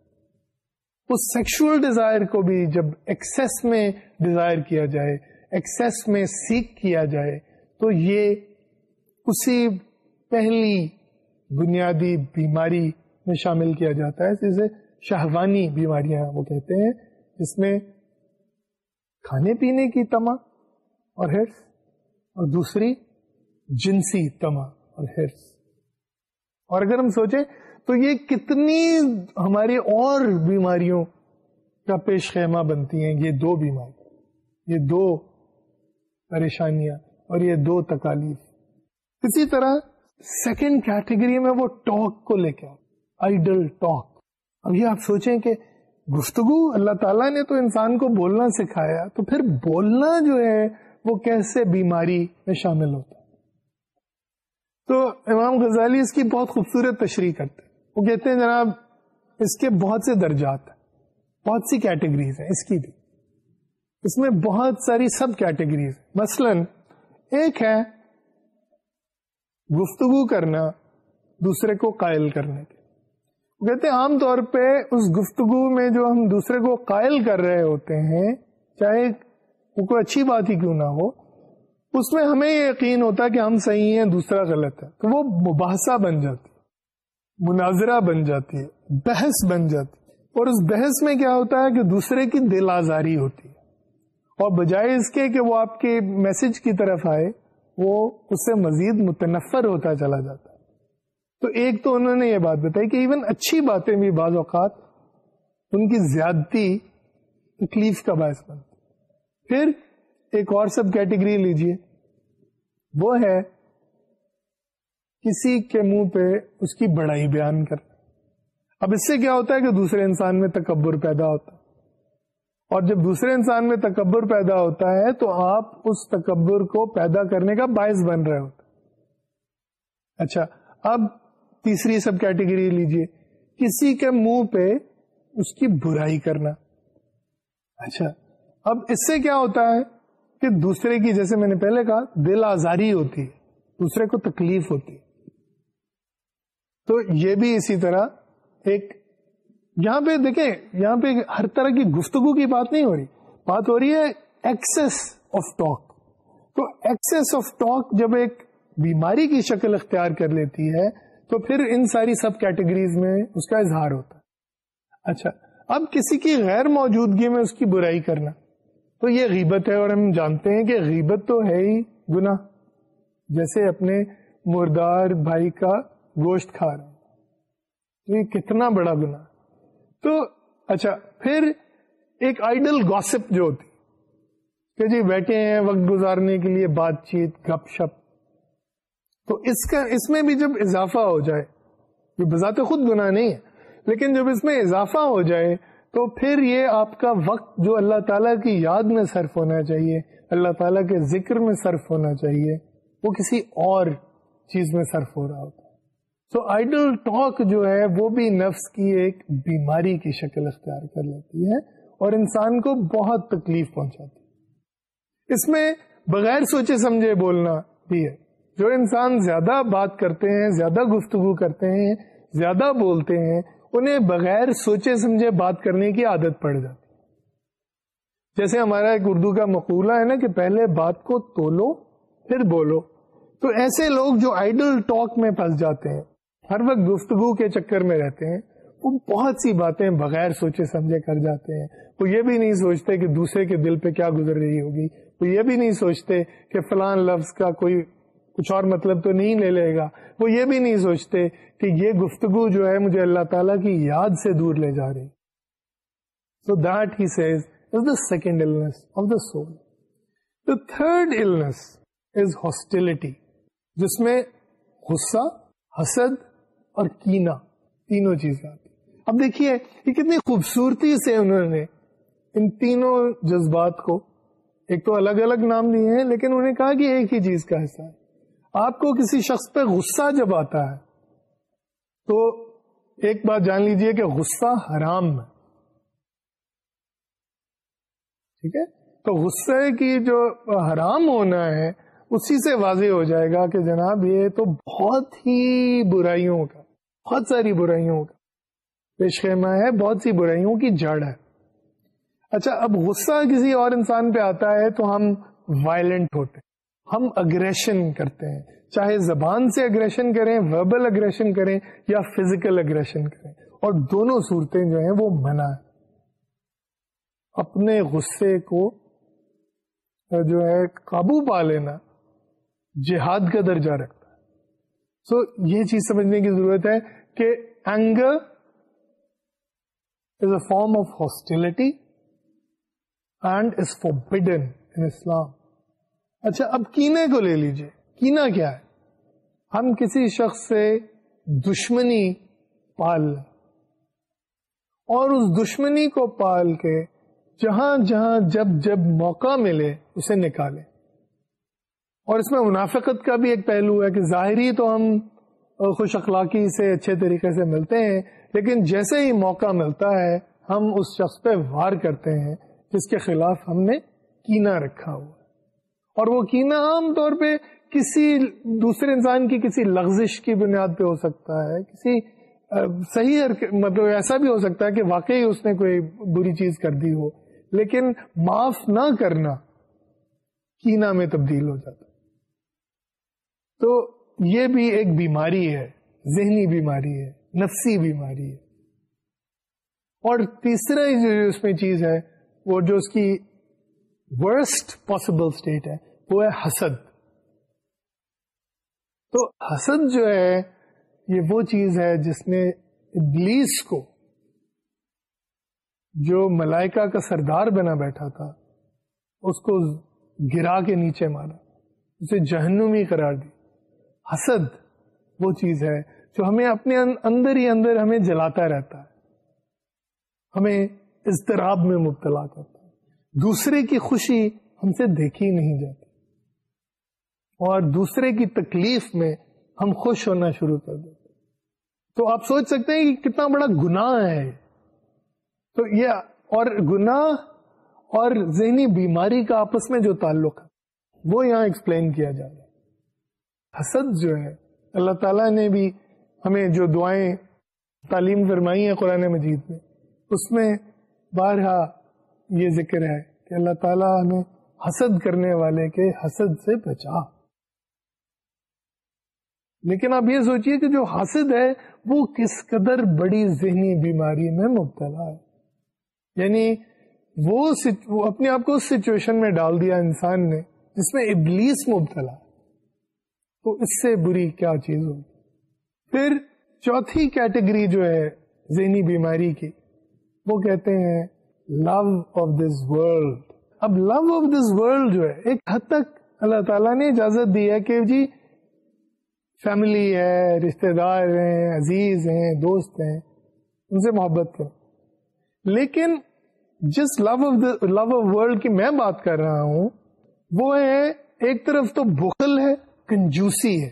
S1: اس سیکشل ڈیزائر کو بھی جب ایکسس میں ڈیزائر کیا جائے ایکسس میں سیکھ کیا جائے، تو یہ اسی پہلی بنیادی بیماری میں شامل کیا جاتا ہے، جسے شہوانی بیماریاں وہ کہتے ہیں، جس میں کھانے پینے کی تما اور ہرس اور دوسری جنسی تما اور ہرس اور اگر ہم سوچیں تو یہ کتنی ہماری اور بیماریوں کا پیش خیمہ بنتی ہیں، یہ دو بیماری، یہ دو پریشانیاں اور یہ دو تکالیف۔ اسی طرح سیکنڈ کیٹیگری میں وہ ٹاک کو لے کے آئیڈل ٹاک اب یہ آپ سوچیں کہ گفتگو اللہ تعالیٰ نے تو انسان کو بولنا سکھایا، تو پھر بولنا جو ہے وہ کیسے بیماری میں شامل ہوتا تو امام غزالی اس کی بہت خوبصورت تشریح کرتے وہ کہتے ہیں جناب، اس کے بہت سے درجات ہیں، بہت سی کیٹیگریز ہیں، اس کی بھی۔ اس میں بہت ساری سب کیٹیگریز۔ مثلا ایک ہے گفتگو کرنا، دوسرے کو قائل کرنے کے وہ کہتے ہیں، عام طور پہ اس گفتگو میں جو ہم دوسرے کو قائل کر رہے ہوتے ہیں، چاہے وہ کوئی اچھی بات ہی کیوں نہ ہو، اس میں ہمیں یہ یقین ہوتا ہے کہ ہم صحیح ہیں، دوسرا غلط ہے۔ تو وہ مباحثہ بن جاتی مناظرہ بن جاتی ہے، بحث بن جاتی ہے۔ اور اس بحث میں کیا ہوتا ہے کہ دوسرے کی دل آزاری ہوتی ہے۔ اور بجائے اس کے کہ وہ آپ کے میسج کی طرف آئے، وہ اس سے مزید متنفر ہوتا چلا جاتا۔ ہے تو ایک تو انہوں نے یہ بات بتائی کہ ایون اچھی باتیں بھی بعض اوقات ان کی زیادتی تکلیف کا باعث بنتی۔ پھر ایک اور سب کیٹیگری لیجیے۔ وہ ہے کسی کے منہ پہ اس کی بڑائی بیان کر اب اس سے کیا ہوتا ہے کہ دوسرے انسان میں تکبر پیدا ہوتا ہے۔ اور جب دوسرے انسان میں تکبر پیدا ہوتا ہے تو آپ اس تکبر کو پیدا کرنے کا باعث بن رہے ہوتے اچھا اب تیسری سب کیٹیگری لیجیے۔ کسی کے منہ پہ اس کی برائی کرنا۔ اچھا اب اس سے کیا ہوتا ہے کہ دوسرے کی، جیسے میں نے پہلے کہا، دل آزاری ہوتی ہے، دوسرے کو تکلیف ہوتی ہے۔ تو یہ بھی اسی طرح ایک یہاں پہ دیکھیں، یہاں پہ ہر طرح کی گفتگو کی بات نہیں ہو رہی۔ بات ہو رہی ہے ایکسس آف ٹاک تو ایکسس آف ٹاک جب ایک بیماری کی شکل اختیار کر لیتی ہے، تو پھر ان ساری سب کیٹیگریز میں اس کا اظہار ہوتا ہے۔ اچھا اب کسی کی غیر موجودگی میں اس کی برائی کرنا۔ تو یہ غیبت ہے اور ہم جانتے ہیں کہ غیبت تو ہے ہی گنا جیسے اپنے مردار بھائی کا گوشت کھا رہے تو یہ کتنا بڑا گنا تو اچھا پھر ایک آئیڈل گوسپ جو ہوتی، کہ جی بیٹھے ہیں وقت گزارنے کے لیے، بات چیت، گپ شپ۔ تو اس کا، اس میں بھی جب اضافہ ہو جائے، یہ بذات خود گناہ نہیں ہے، لیکن جب اس میں اضافہ ہو جائے، تو پھر یہ آپ کا وقت جو اللہ تعالیٰ کی یاد میں صرف ہونا چاہیے، اللہ تعالیٰ کے ذکر میں صرف ہونا چاہیے، وہ کسی اور چیز میں صرف ہو رہا ہوتا۔ سو آئیڈل ٹاک جو ہے وہ بھی نفس کی ایک بیماری کی شکل اختیار کر لیتی ہے اور انسان کو بہت تکلیف پہنچاتی اس میں بغیر سوچے سمجھے بولنا بھی ہے۔ جو انسان زیادہ بات کرتے ہیں، زیادہ گفتگو کرتے ہیں، زیادہ بولتے ہیں، انہیں بغیر سوچے سمجھے بات کرنے کی عادت پڑ جاتی جیسے ہمارا ایک اردو کا مقولہ ہے نا کہ پہلے بات کو تولو، پھر بولو۔ تو ایسے لوگ جو آئیڈل ٹاک میں پھنس جاتے ہیں ہر وقت گفتگو کے چکر میں رہتے ہیں، وہ بہت سی باتیں بغیر سوچے سمجھے کر جاتے ہیں۔ وہ یہ بھی نہیں سوچتے کہ دوسرے کے دل پہ کیا گزر رہی ہوگی۔ وہ یہ بھی نہیں سوچتے کہ فلان لفظ کا کوئی کچھ اور مطلب تو نہیں لے لے گا۔ وہ یہ بھی نہیں سوچتے کہ یہ گفتگو جو ہے مجھے اللہ تعالیٰ کی یاد سے دور لے جا رہی۔ So that he says is the second of the soul the third is hostility جس میں غصہ، حسد اور کینا، تینوں چیزیں آتی۔ اب دیکھیے، یہ کتنی خوبصورتی سے انہوں نے ان تینوں جذبات کو، ایک تو الگ الگ نام دیے ہیں، لیکن انہوں نے کہا کہ ایک ہی چیز کا حصہ ہے۔ آپ کو کسی شخص پہ غصہ جب آتا ہے، تو ایک بات جان لیجیے کہ غصہ حرام ہے۔ ٹھیک ہے؟ تو غصے کی جو حرام ہونا ہے، اسی سے واضح ہو جائے گا کہ جناب یہ تو بہت ہی برائیوں کا بہت ساری برائیوں کا۔ پیش خیمہ ہے، بہت سی برائیوں کی جڑ ہے۔ اچھا اب غصہ کسی اور انسان پہ آتا ہے تو ہم وائلنٹ ہوتے ہم اگریشن کرتے ہیں۔ چاہے زبان سے اگریشن کریں وربل اگریشن کریں یا فزیکل اگریشن کریں۔ اور دونوں صورتیں جو ہیں وہ منع ہے اپنے غصے کو جو ہے قابو پا لینا جہاد کا درجہ رکھتا ہے۔ سو یہ چیز سمجھنے کی ضرورت ہے۔ کہ anger is a form of hostility and is forbidden in Islam اچھا اب کینے کو لے لیجیے کینا کیا ہے؟ ہم کسی شخص سے دشمنی پال لیں۔ اور اس دشمنی کو پال کے جہاں جہاں جب جب موقع ملے اسے نکالے اور اس میں منافقت کا بھی ایک پہلو ہے کہ ظاہری تو ہم خوش اخلاقی سے اچھے طریقے سے ملتے ہیں، لیکن جیسے ہی موقع ملتا ہے، ہم اس شخص پہ وار کرتے ہیں جس کے خلاف ہم نے کینا رکھا ہوا اور وہ کینا عام طور پہ کسی دوسرے انسان کی کسی لغزش کی بنیاد پہ ہو سکتا ہے، کسی صحیح مطلب ایسا بھی ہو سکتا ہے کہ واقعی اس نے کوئی بری چیز کر دی ہو، لیکن معاف نہ کرنا کینا میں تبدیل ہو جاتا۔ تو یہ بھی ایک بیماری ہے، ذہنی بیماری ہے، نفسی بیماری ہے۔ اور تیسرا جو اس میں چیز ہے، وہ جو اس کی ورسٹ پاسبل اسٹیٹ ہے، وہ ہے حسد۔ تو حسد جو ہے، یہ وہ چیز ہے جس نے ابلیس کو، جو ملائکہ کا سردار بنا بیٹھا تھا، اس کو گرا کے نیچے مارا، اسے جہنمی قرار دی حسد وہ چیز ہے جو ہمیں اپنے اندر ہی اندر ہمیں جلاتا رہتا ہے۔ ہمیں اضطراب میں مبتلا کرتا ہے۔ دوسرے کی خوشی ہم سے دیکھی نہیں جاتی۔ اور دوسرے کی تکلیف میں ہم خوش ہونا شروع کر دیتے تو آپ سوچ سکتے ہیں کہ کتنا بڑا گناہ ہے۔ تو یہ اور گناہ اور ذہنی بیماری کا آپس میں جو تعلق ہے، وہ یہاں ایکسپلین کیا جا رہا ہے۔ حسد جو ہے، اللہ تعالیٰ نے بھی ہمیں جو دعائیں تعلیم فرمائی ہیں قرآن مجید میں، اس میں بارہا یہ ذکر ہے کہ اللہ تعالیٰ ہمیں حسد کرنے والے کے حسد سے بچا۔ لیکن آپ یہ سوچئے کہ جو حاسد ہے، وہ کس قدر بڑی ذہنی بیماری میں مبتلا ہے۔ یعنی وہ اپنے آپ کو اس سچویشن میں ڈال دیا انسان نے، جس میں ابلیس مبتلا ہے۔ تو اس سے بری کیا چیز ہوگی پھر چوتھی کیٹیگری جو ہے ذہنی بیماری کی، وہ کہتے ہیں لو آف دس ورلڈ۔ اب لو آف دس ورلڈ جو ہے، ایک حد تک اللہ تعالیٰ نے اجازت دی ہے کہ جی فیملی ہے رشتے دار ہیں، عزیز ہیں، دوست ہیں، ان سے محبت کریں لیکن جس love of the love of world کی میں بات کر رہا ہوں، وہ ہے، ایک طرف تو بخل ہے کنجوسی ہے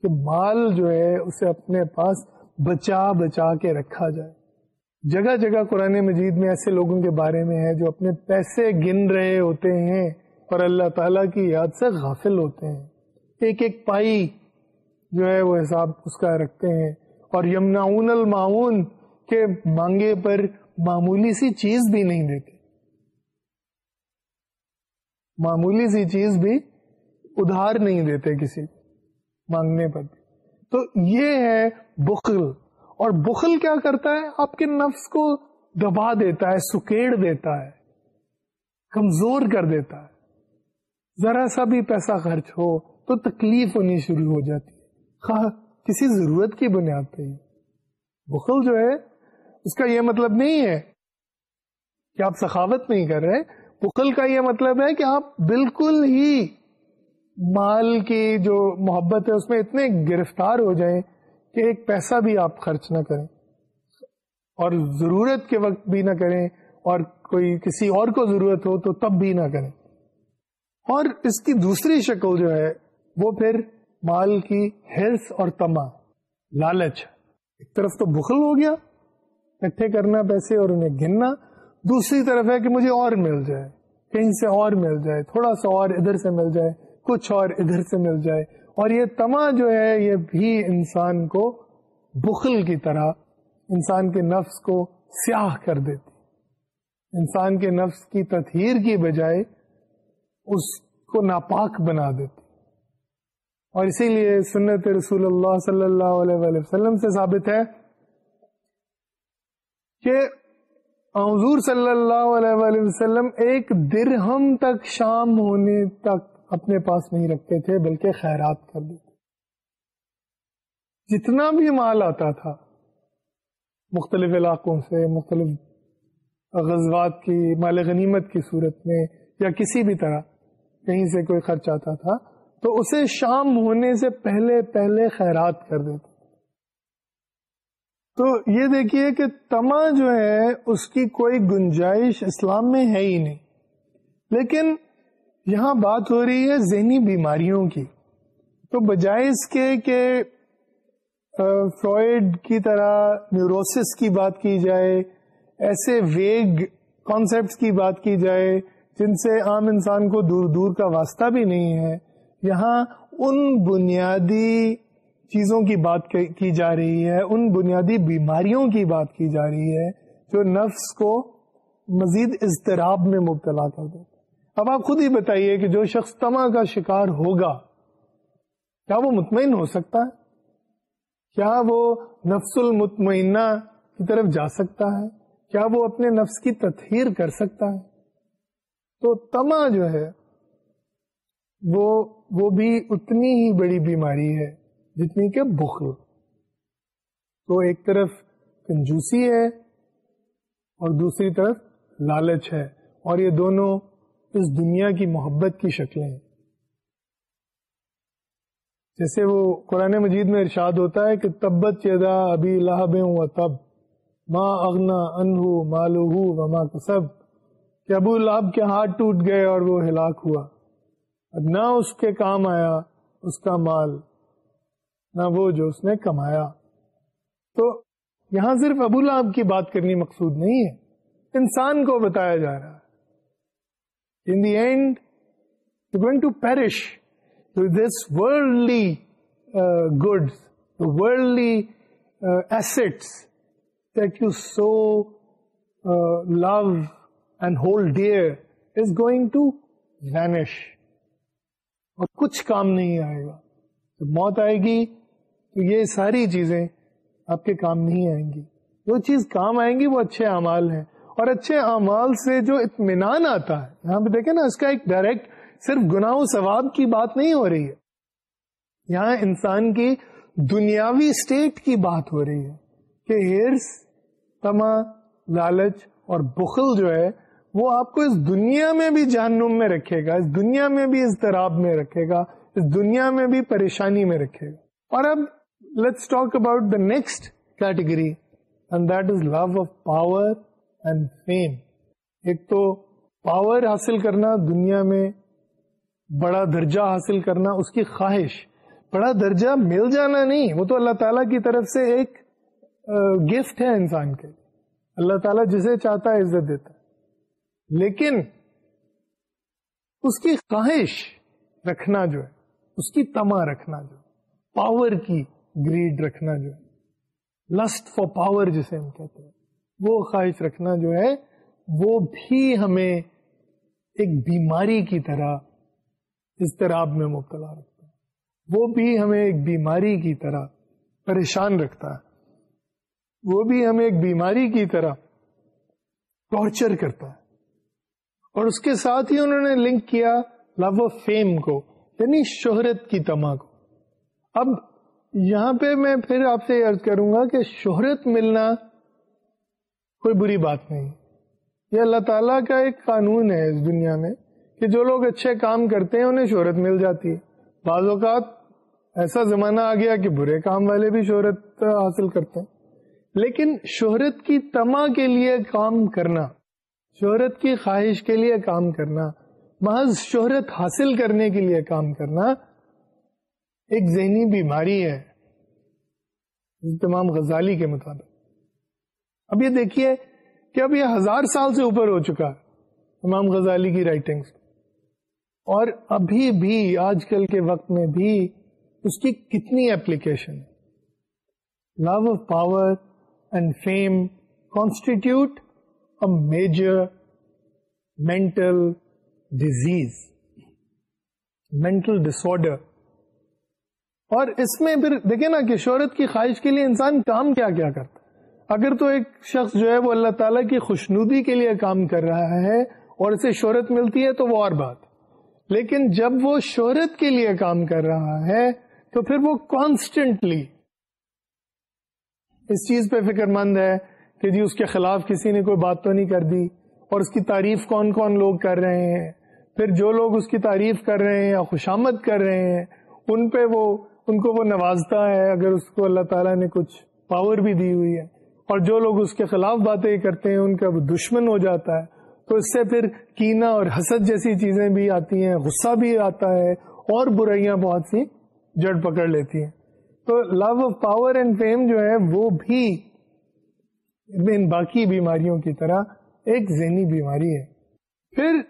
S1: کہ مال جو ہے اسے اپنے پاس بچا بچا کے رکھا جائے۔ جگہ جگہ قرآن مجید میں ایسے لوگوں کے بارے میں ہے جو اپنے پیسے گن رہے ہوتے ہیں اور اللہ تعالی کی یاد سے غافل ہوتے ہیں۔ ایک ایک پائی جو ہے وہ حساب اس کا رکھتے ہیں۔ اور یمنا المعاون کے مانگے پر معمولی سی چیز بھی نہیں دیتے۔ معمولی سی چیز بھی ادھار نہیں دیتے کسی مانگنے پر۔ تو یہ ہے بخل۔ اور بخل کیا کرتا ہے؟ آپ کے نفس کو دبا دیتا ہے، سکیڑ دیتا ہے، کمزور کر دیتا ہے۔ ذرا سا بھی پیسہ خرچ ہو تو تکلیف ہونی شروع ہو جاتی ہے۔ کسی ضرورت کی بنیاد پہ بخل جو ہے، اس کا یہ مطلب نہیں ہے کہ آپ سخاوت نہیں کر رہے۔ بخل کا یہ مطلب ہے کہ آپ بالکل ہی مال کی جو محبت ہے اس میں اتنے گرفتار ہو جائیں کہ ایک پیسہ بھی آپ خرچ نہ کریں اور ضرورت کے وقت بھی نہ کریں اور کوئی کسی اور کو ضرورت ہو تو تب بھی نہ کریں۔ اور اس کی دوسری شکل جو ہے وہ پھر مال کی ہرس اور تما، لالچ۔ ایک طرف تو بخل ہو گیا، اکٹھے کرنا پیسے اور انہیں گننا، دوسری طرف ہے کہ مجھے اور مل جائے، کہیں سے اور مل جائے، تھوڑا سا اور ادھر سے مل جائے۔ کچھ اور ادھر سے مل جائے۔ اور یہ تما جو ہے، یہ بھی انسان کو بخل کی طرح، انسان کے نفس کو سیاہ کر دیتی۔ انسان کے نفس کی تطہیر کی بجائے اس کو ناپاک بنا دیتی۔ اور اسی لیے سنت رسول اللہ صلی اللہ علیہ وسلم سے ثابت ہے کہ حضور صلی اللہ علیہ وسلم ایک درہم تک شام ہونے تک اپنے پاس نہیں رکھتے تھے، بلکہ خیرات کر دیتے جتنا بھی مال آتا تھا، مختلف علاقوں سے، مختلف غزوات کی، مال غنیمت کی صورت میں یا کسی بھی طرح کہیں سے کوئی خرچ آتا تھا، تو اسے شام ہونے سے پہلے پہلے خیرات کر دیتے تو یہ دیکھیے کہ تما جو ہے، اس کی کوئی گنجائش اسلام میں ہے ہی نہیں۔ لیکن یہاں بات ہو رہی ہے ذہنی بیماریوں کی۔ تو بجائے اس کے کہ فرائڈ کی طرح نیوروسس کی بات کی جائے، ایسے ویگ کانسیپٹس کی بات کی جائے جن سے عام انسان کو دور دور کا واسطہ بھی نہیں ہے، یہاں ان بنیادی چیزوں کی بات کی جا رہی ہے، ان بنیادی بیماریوں کی بات کی جا رہی ہے جو نفس کو مزید اضطراب میں مبتلا کر دیتے اب آپ خود ہی بتائیے کہ جو شخص تما کا شکار ہوگا، کیا وہ مطمئن ہو سکتا ہے؟ کیا وہ نفس المطمئنہ کی طرف جا سکتا ہے؟ کیا وہ اپنے نفس کی تطہیر کر سکتا ہے؟ تو تما جو ہے، وہ وہ بھی اتنی ہی بڑی بیماری ہے جتنی کہ بخل۔ تو ایک طرف کنجوسی ہے اور دوسری طرف لالچ ہے اور یہ دونوں اس دنیا کی محبت کی شکلیں۔ ہیں جیسے وہ قرآن مجید میں ارشاد ہوتا ہے کہ تبت چیدا ابھی لہب و تب ماں اغنا انہو مالو وما کسب۔ کہ ابو لہب کے ہاتھ ٹوٹ گئے اور وہ ہلاک ہوا۔ اب نہ اس کے کام آیا، اس کا مال، نہ وہ جو اس نے کمایا۔ تو یہاں صرف ابو لہب کی بات کرنی مقصود نہیں ہے، انسان کو بتایا جا رہا ہے۔ In the end, you're going to perish with this worldly uh, goods, the worldly uh, assets that you so uh, love and hold dear is going to vanish. اور کچھ کام نہیں آئے گا جب موت آئے گی تو یہ ساری چیزیں آپ کے کام نہیں آئیں گی جو چیز کام آئیں گی وہ اچھے اعمال ہیں اور اچھے اعمال سے جو اطمینان آتا ہے، یہاں پہ دیکھیں نا، اس کا ایک ڈائریکٹ صرف گنا ثواب کی بات نہیں ہو رہی ہے۔ یہاں انسان کی دنیاوی اسٹیٹ کی بات ہو رہی ہے کہ ہرس، تما، لالچ اور بخل جو ہے، وہ آپ کو اس دنیا میں بھی جہنم میں رکھے گا، اس دنیا میں بھی اضطراب میں رکھے گا، اس دنیا میں بھی پریشانی میں رکھے گا۔ اور اب let's talk about the next category and that is love of power and fame ایک تو پاور حاصل کرنا دنیا میں بڑا درجہ حاصل کرنا اس کی خواہش. بڑا درجہ مل جانا نہیں. وہ تو اللہ تعالیٰ کی طرف سے ایک گفٹ ہے انسان کے. اللہ تعالیٰ جسے چاہتا ہے عزت دیتا ہے. لیکن اس کی خواہش رکھنا جو ہے، اس کی تما رکھنا جو پاور کی گریڈ رکھنا جو ہے لسٹ فار پاور جسے ہم کہتے ہیں. وہ خواہش رکھنا جو ہے، وہ بھی ہمیں ایک بیماری کی طرح اضطراب میں مبتلا رکھتا ہے۔ وہ بھی ہمیں ایک بیماری کی طرح پریشان رکھتا ہے۔ وہ بھی ہمیں ایک بیماری کی طرح ٹارچر کرتا ہے۔ اور اس کے ساتھ ہی انہوں نے لنک کیا لو آف فیم کو یعنی شہرت کی تما کو۔ اب یہاں پہ میں پھر آپ سے عرض کروں گا کہ شہرت ملنا کوئی بری بات نہیں۔ یہ اللہ تعالیٰ کا ایک قانون ہے اس دنیا میں کہ جو لوگ اچھے کام کرتے ہیں انہیں شہرت مل جاتی۔ ہے بعض اوقات ایسا زمانہ آ گیا کہ برے کام والے بھی شہرت حاصل کرتے ہیں۔ لیکن شہرت کی تما کے لیے کام کرنا، شہرت کی خواہش کے لیے کام کرنا، محض شہرت حاصل کرنے کے لیے کام کرنا ایک ذہنی بیماری ہے۔ تمام غزالی کے مطابق۔ اب یہ دیکھیے کہ اب یہ ہزار سال سے اوپر ہو چکا ہے امام غزالی کی رائٹنگ اور ابھی بھی، آج کل کے وقت میں بھی اس کی کتنی application love of power and fame constitute a major mental disease mental disorder اور اس میں پھر دیکھیں نا کہ شہرت کی خواہش کے لیے انسان کام کیا کیا کرتا اگر تو ایک شخص جو ہے وہ اللہ تعالیٰ کی خوشنودی کے لیے کام کر رہا ہے اور اسے شہرت ملتی ہے تو وہ اور بات۔ لیکن جب وہ شہرت کے لیے کام کر رہا ہے تو پھر وہ کانسٹنٹلی اس چیز پہ فکر مند ہے کہ جی اس کے خلاف کسی نے کوئی بات تو نہیں کر دی اور اس کی تعریف کون کون لوگ کر رہے ہیں۔ پھر جو لوگ اس کی تعریف کر رہے ہیں یا خوشامد کر رہے ہیں، ان پہ وہ، ان کو وہ نوازتا ہے اگر اس کو اللہ تعالیٰ نے کچھ پاور بھی دی ہوئی ہے۔ اور جو لوگ اس کے خلاف باتیں کرتے ہیں، ان کا وہ دشمن ہو جاتا ہے۔ تو اس سے پھر کینا اور حسد جیسی چیزیں بھی آتی ہیں، غصہ بھی آتا ہے اور برائیاں بہت سی جڑ پکڑ لیتی ہیں۔ تو love of power and fame جو ہے، وہ بھی ان باقی بیماریوں کی طرح ایک ذہنی بیماری ہے۔ پھر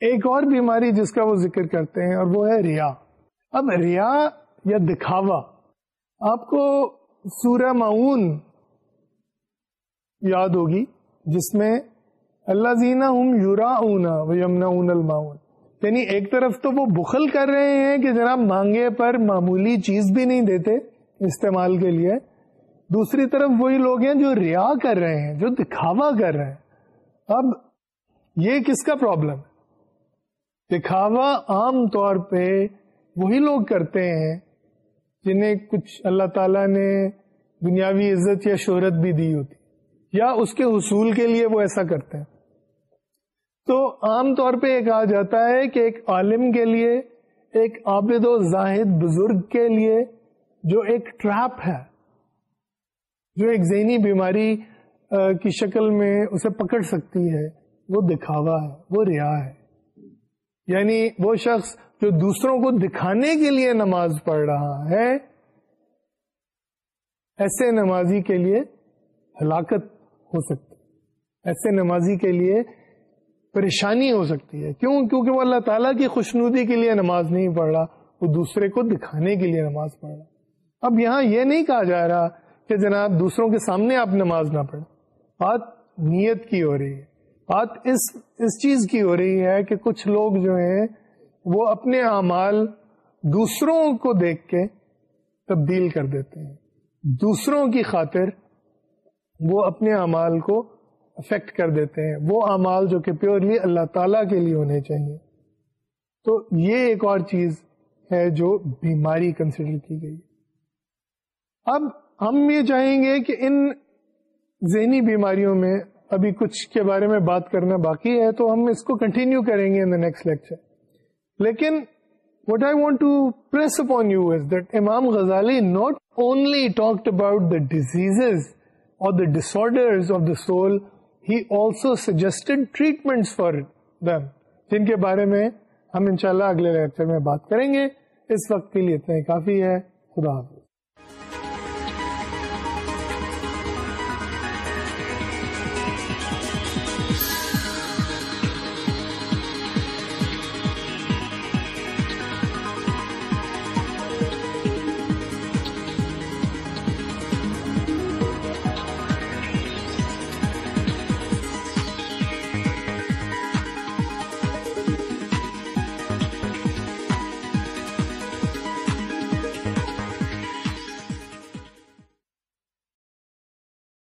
S1: ایک اور بیماری جس کا وہ ذکر کرتے ہیں اور وہ ہے ریا۔ اب ریا یا دکھاوا۔ آپ کو سورہ معاون یاد ہوگی، جس میں اللہ زینا ہوں یورا اونا یمنا اون الماؤن یعنی ایک طرف تو وہ بخل کر رہے ہیں کہ جناب مانگے پر معمولی چیز بھی نہیں دیتے استعمال کے لیے۔ دوسری طرف وہی لوگ ہیں جو ریا کر رہے ہیں، جو دکھاوا کر رہے ہیں۔ اب یہ کس کا پرابلم ہے؟ دکھاوا عام طور پہ وہی لوگ کرتے ہیں جنہیں کچھ اللہ تعالی نے دنیاوی عزت یا شہرت بھی دی ہوتی۔ یا اس کے حصول کے لیے وہ ایسا کرتے ہیں۔ تو عام طور پہ یہ کہا جاتا ہے کہ ایک عالم کے لیے، ایک عابد و زاہد بزرگ کے لیے جو ایک ٹریپ ہے، جو ایک ذہنی بیماری کی شکل میں اسے پکڑ سکتی ہے، وہ دکھاوا ہے، وہ ریا ہے۔ یعنی وہ شخص جو دوسروں کو دکھانے کے لیے نماز پڑھ رہا ہے، ایسے نمازی کے لیے ہلاکت ہو سکتی ایسے نمازی کے لیے پریشانی ہو سکتی ہے۔ کیوں؟ کیونکہ وہ اللہ تعالیٰ کی خوشنودی کے لیے نماز نہیں پڑھ رہا، وہ دوسرے کو دکھانے کے لیے نماز پڑھ رہا۔ اب یہاں یہ نہیں کہا جا رہا کہ جناب دوسروں کے سامنے آپ نماز نہ پڑھیں۔ بات نیت کی ہو رہی ہے۔ بات اس اس چیز کی ہو رہی ہے کہ کچھ لوگ جو ہیں، وہ اپنے اعمال دوسروں کو دیکھ کے تبدیل کر دیتے ہیں۔ دوسروں کی خاطر وہ اپنے اعمال کو افیکٹ کر دیتے ہیں۔ وہ اعمال جو کہ پیورلی اللہ تعالی کے لیے ہونے چاہیے۔ تو یہ ایک اور چیز ہے جو بیماری کنسیڈر کی گئی۔ اب ہم یہ چاہیں گے کہ ان ذہنی بیماریوں میں ابھی کچھ کے بارے میں بات کرنا باقی ہے تو ہم اس کو کنٹینیو کریں گے ان دا نیکسٹ لیکچر لیکن what I want to press upon you is that Imam Ghazali not only talked about the disease اور the dis of the soul he also suggested treatment for them جن کے بارے میں ہم انشاءاللہ اگلے lecture میں بات کریں گے. اس وقت کے لیے اتنا ہی. کافی ہے. خدا حافظ.